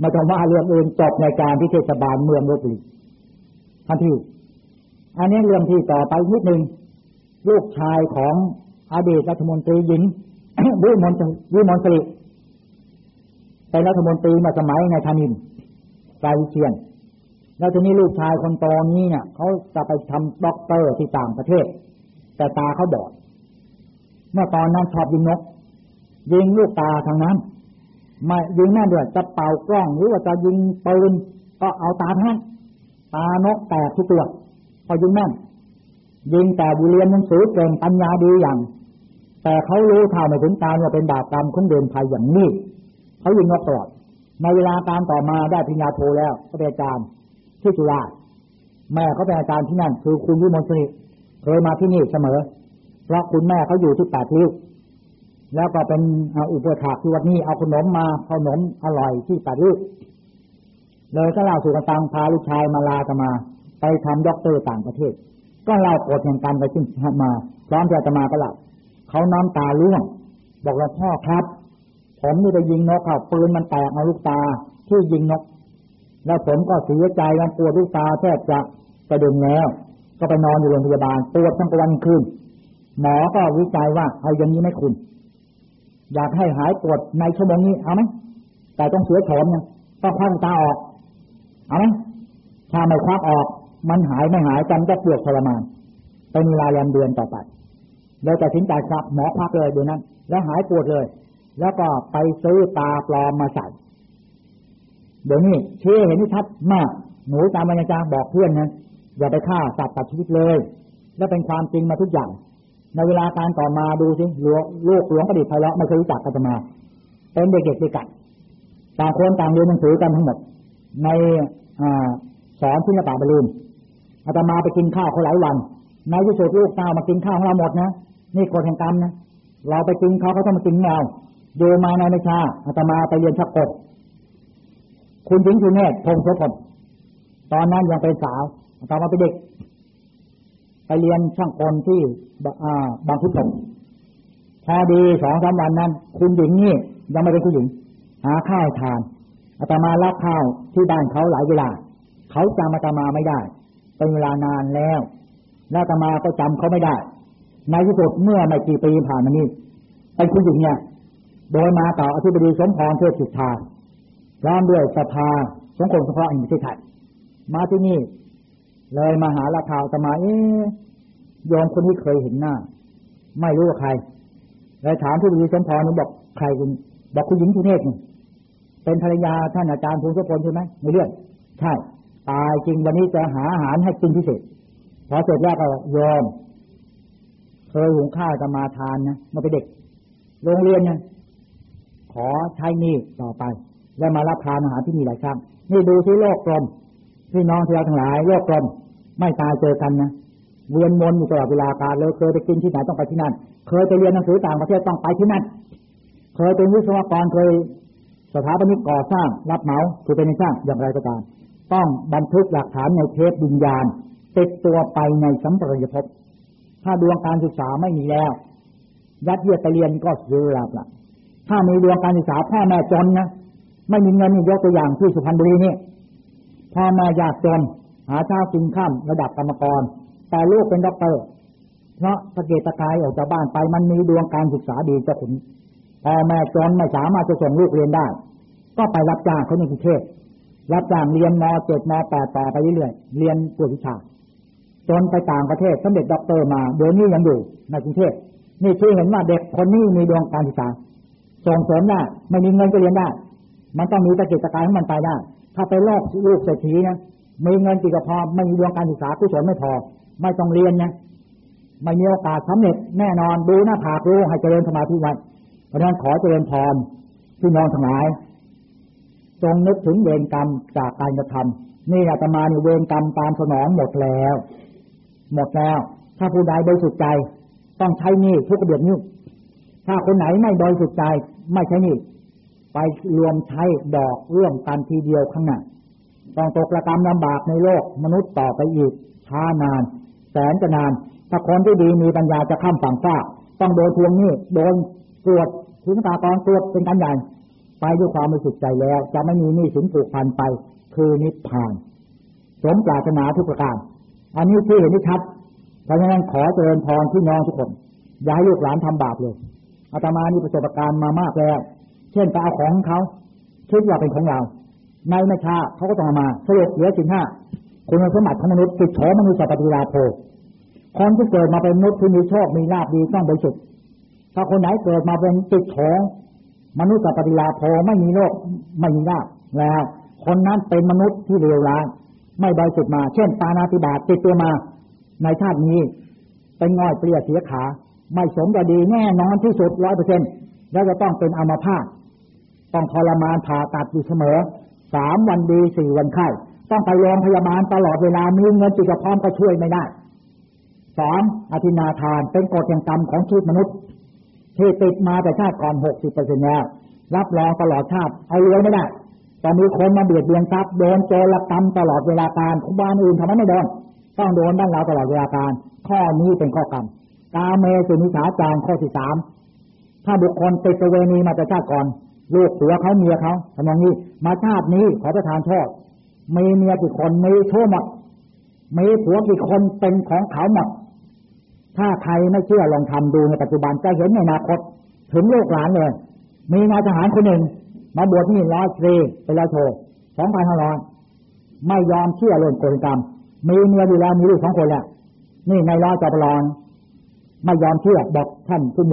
ไม่ต้องว่าเรื่องอื่นจบในการที่เทศบาลเมืองลบบุรีทันทีอันนี้เรื่องที่ต่อไปนิดหนึ่งลูกชายของอดีตรัฐมนตรีหญิงวิมลวิมลศิริเป็นรัฐมนตรีมาสมัยในธนินกายเชียน แล้วทีนี้ลูกชายคนโตนี้เนี่ยเขาจะไปทำด็อกเตอร์ที่ต่างประเทศ แต่ตาเขาบอดเมื่อตอนนั้นชอบยิงนก ยิงลูกตาทางนั้น ไม่ยิงแม่เดือดจะเป่ากล้องหรือว่าจะยิงปืนก็เอาตาท่านตานกแตกทุกตัวพอยิงแม่นยิงแต่บุเรียนหนังสือเก่งปัญญาดีอย่าง แต่เขารู้เท่าไม่ถึงการว่าเป็นบาปกรรมของเดินภัยอย่างนี้เขายิงนกตลอดในเวลาการต่อมาได้พิญญาโทแล้วก็เป็นอาจารย์ที่จุฬาแม่เขาเป็นอาจารย์ที่นั่น คือคุณวิมลสนิทเคยมาที่นี่เสมอเพราะคุณแม่เขาอยู่ที่แปดริ้ว แล้วก็เป็นอุปถากที่วัดนี้เอาขนมมาขนมอร่อยที่แปดริ้วเลยก็เล่าสู่กันฟังพาลูกชายมาลาจะมา ไปทำด็อกเตอร์ต่างประเทศ ก็เล่ากฎแห่งการไปขึ้นมาพร้อมจะจะมาก็เล่าเขาน้ำตาล่วงบอกเราพ่อครับ ผมนี่ไปยิงนกครับปืนมันแตกเอาลูกตาที่ยิงนก แล้วผมก็เสียใจมันปวดลูกตาแทบจะกระด็นแล้ว ก็ไปนอนอยู่โรงพยาบาลปวดทั้งวันคืนหมอก็วิจัยว่าเอาอย่างนี้ไม่คุณ อยากให้หายปวดในชั่วโมงนี้เอาไหมแต่ต้องเสียโฉมเนี่ยต้องพังตาออก เอาไหมถ้าไม่ควักออก มันหายไม่หายจำจะปวดทรมานเป็นเวลาแรมเดือนต่อไปเลยตัดสินใจครับหมอพักเลยเดี๋ยวนั้น แล้วหายปวดเลย แล้วก็ไปซื้อตาปลอมมาใส่เดี๋ยวนี้เชื่อเห็นชัดมากหนูตามบรรยาบอกเพื่อนนะอย่าไปฆ่าสัตว์ตัดชีวิตเลย และเป็นความจริงมาทุกอย่าง ในเวลาการต่อมาดูสิหลวงลูกหลวงประดิษฐ์ไพเราะไม่เคยรู้จักกันมา เป็นเด็กเด็กเด็กกัดต่างคนต่างเรียนหนังสือกันทั้งหมด ในสอนศิลปะบรรลุนอาตมาไปกินข้าวเขาหลายวันในที่สุดลูกเต้ามากินข้าวของเราหมดนะนี่กฎแห่งกรรมนะเราไปกินเขาเขาต้องมากินแมวโยมาในไม่ชาอาตมาไปเรียนชักกดคุณหญิงคุณเนตพงศพลตอนนั้นยังเป็นสาวอาตมาเป็นเด็ก ไปเรียนช่างกลที่บางพุทธพอดีสองสามวันนั้น คุณหญิงนี่ยังไม่เป็นคุณหญิง หาข้าวทานอาตมารับข้าวที่บ้านเขาหลายเวลา เขาจำอาตมาไม่ได้ เป็นเวลานานแล้วแล้วอาตมาก็จำเขาไม่ได้ ในที่สุดเมื่อไม่กี่ปีผ่านมานี้เป็นคุณหญิงเนี่ยโดยมาต่ออธิบดีสมพรเทพสิทธาพร้อมด้วยสภาสงคมเฉพาะแห่งประเทศไทยมาที่นี่ เลยมาหาราคาวตมาเอ๊ยอมคนที่เคยเห็นหน้า ไม่รู้ว่าใครเลยถามที่ดีสมพรนี่บอกใครคุณบอกคุณหญิงทุเนศนี่เป็นภรรยาท่านอาจารย์ภูมิพลใช่ไหมในเรื่อง ใช่ ตายจริงวันนี้จะหาอาหารให้กินพิเศษพอเสร็จแล้วก็ยอม เคยหุงข้าวจะมาทานนะมาไปเด็ก โรงเรียนเนี่ยขอใช้นี่ต่อไป แล้วมารับทานอาหารที่นี่หลายครั้งนี่ดูซิโลกกลมพี่น้องที่เราทั้งหลายโลกกลม ไม่ตายเจอกันนะเวียนวนอยู่ตลอดเวลาการเลยเคยไปกินที่ไหนต้องไปที่นั่น เคยไปเรียนหนังสือต่างประเทศต้องไปที่นั่น เคยเป็นวิศวกรเคยสถาปนิกก่อสร้างรับเหมาคือเป็นช่างอย่างไรก็ตามต้องบันทึกหลักฐานในเทปวิญญาณติดตัวไปในสัมปรายภพถ้าดวงการศึกษาไม่มีแล้ว ยัดเยียดไปเรียนก็เสียเวลาละถ้ามีดวงการศึกษาพ่อแม่จนนะไม่มีเงินยกตัวอย่างที่สุพรรณบุรีนี่พ่อแม่ยากจน หาเช้ากินข้ามระดับกรรมกร แต่ลูกเป็นด็อกเตอร์เพราะสเกตกายออกจากบ้านไปมันมีดวงการศึกษาดีเจ้าขุนพ่อแม่จนไม่สามารถจะส่งลูกเรียนได้ ก็ไปรับจ้างเขาในกรุงเทพรับจ้างเรียนมเจ็ดมแปดต่อไปเรื่อยๆเรียนกวดวิชาจนไปต่างประเทศสำเร็จด็อกเตอร์มาเดี๋ยวนี้ยังอยู่ในกรุงเทพนี่ชี้เห็นว่าเด็กคนนี้มีดวงการศึกษาส่งเสริมได้ไม่มีเงินก็เรียนได้ มันต้องมีตะเกียกตะกายให้มันไปได้ ถ้าไปลอกลูกเศรษฐีนะ มีเงินกี่กพอไม่มีดวงการศึกษาผู้สอนไม่พอ ไม่ต้องเรียนนะไม่มีโอกาสสำเร็จแน่นอนดูหน้าผากรู้ให้เจริญสมาธิไว้เพราะนั้นขอเจริญพรที่นอนทั้งหลายจงนึกถึงเวรกรรมจากการกระทำนี่อาตมาเนี่ยเวรกรรมตามสนองหมดแล้ว หมดแล้ว ถ้าผู้ใดโดยสุดใจ ต้องใช้นี่ทุกเดือนนี้ถ้าคนไหนไม่โดยสุดใจ ไม่ใช้นี่ไปรวมใช้ดอกเรื่องกันทีเดียวข้างหน้า ต้องตกระกรรมลำบากในโลกมนุษย์ต่อไปอีกช้านาน แสนจะนาน ถ้าคนที่ดีมีปัญญาจะข้ามฝั่งฟ้าต้องโดนทวงนี่โดนตรวจถึงตาตอนตรวจเป็นการใหญ่ไปด้วยความไม่สุดใจแล้ว จะไม่มีนี่สินผูกพันไป คือนิพพาน สมปรารถนาทุกประการ อันนี้ที่เห็นที่ชัด เพราะฉะนั้นขอเจริญพรที่น้องทุกคน อย่าให้ลูกหลานทำบาปเลยอาตมานี่ประสบการณ์มามากแล้ว เช่นไปเอาของเขาคิดว่าเป็นของเรา ในไม่ช้าเขาก็ต้องมาสรุปเหลือสินห้าคุณสมบัติของมนุษย์ติดโฉมนุษย์สัพพิลาโภคนที่เกิดมาเป็นมนุษย์ที่มีโชคมีลาภดีต้องบริสุทธิ์ถ้าคนไหนเกิดมาเป็นติดโฉมมนุษย์สัพพิลาโภไม่มีโลกไม่มีลาภแล้ว คนนั้นเป็นมนุษย์ที่เลวร้ายไม่บริสุทธิ์มา เช่นปานาติบาตติดตัวมา ในชาตินี้ เป็นง่อยเปลี่ยเสียขา ไม่สมกับดีแน่นอนที่สุดร้อยเปอร์เซ็นแล้วจะต้องเป็นอัมาพาตต้องทรมานผ่าตัดอยู่เสมอ สามวันดีสี่วันไข้ ต้องไปโรงพยาบาลตลอดเวลามีเงินจิตพร้อมก็ช่วยไม่ได้สองอธินาทานเป็นกฎแห่งกรรมของชีวิตมนุษย์ ที่ติดมาแต่ชาติก่อนหกสิบเปอร์เซ็นต์แล้วรับรองตลอดชาติเอาเลี้ยไม่ได้ตอนนี้คนมาเบียดเบียนทรัพย์โดนโจรกรรมตลอดเวลาการของบ้านอื่นทำไมไม่โดนต้องโดนบ้านเราตลอดเวลาการ ข้อนี้เป็นข้อกรรมกาเมสุนิสาจารข้อที่สามถ้าบุคคลติดเวณีมาจากชาติก่อน ลูกผัวเขาเมียเขาทำอย่างนี้ มาชาตินี้ขอประทานโทษมีเมียกี่คนมีชั่วหมดมีผัวกี่คนเป็นของเขาหมดถ้าใครไม่เชื่อลองทำดูในปัจจุบันจะเห็นในอนาคต ถึงโลกหลานเลย มีนายทหารคนหนึ่ง มาบวชที่ร้อยตรีเป็นร้อยโทสองพันห้าร้อยไม่ยอมเชื่อเรื่องโกรกรรม มีเมียอยู่แล้วมีลูกสองคนแล้วนี่ในร้อยจอปลอน ไม่ยอมเชื่อบอกท่านขึ้น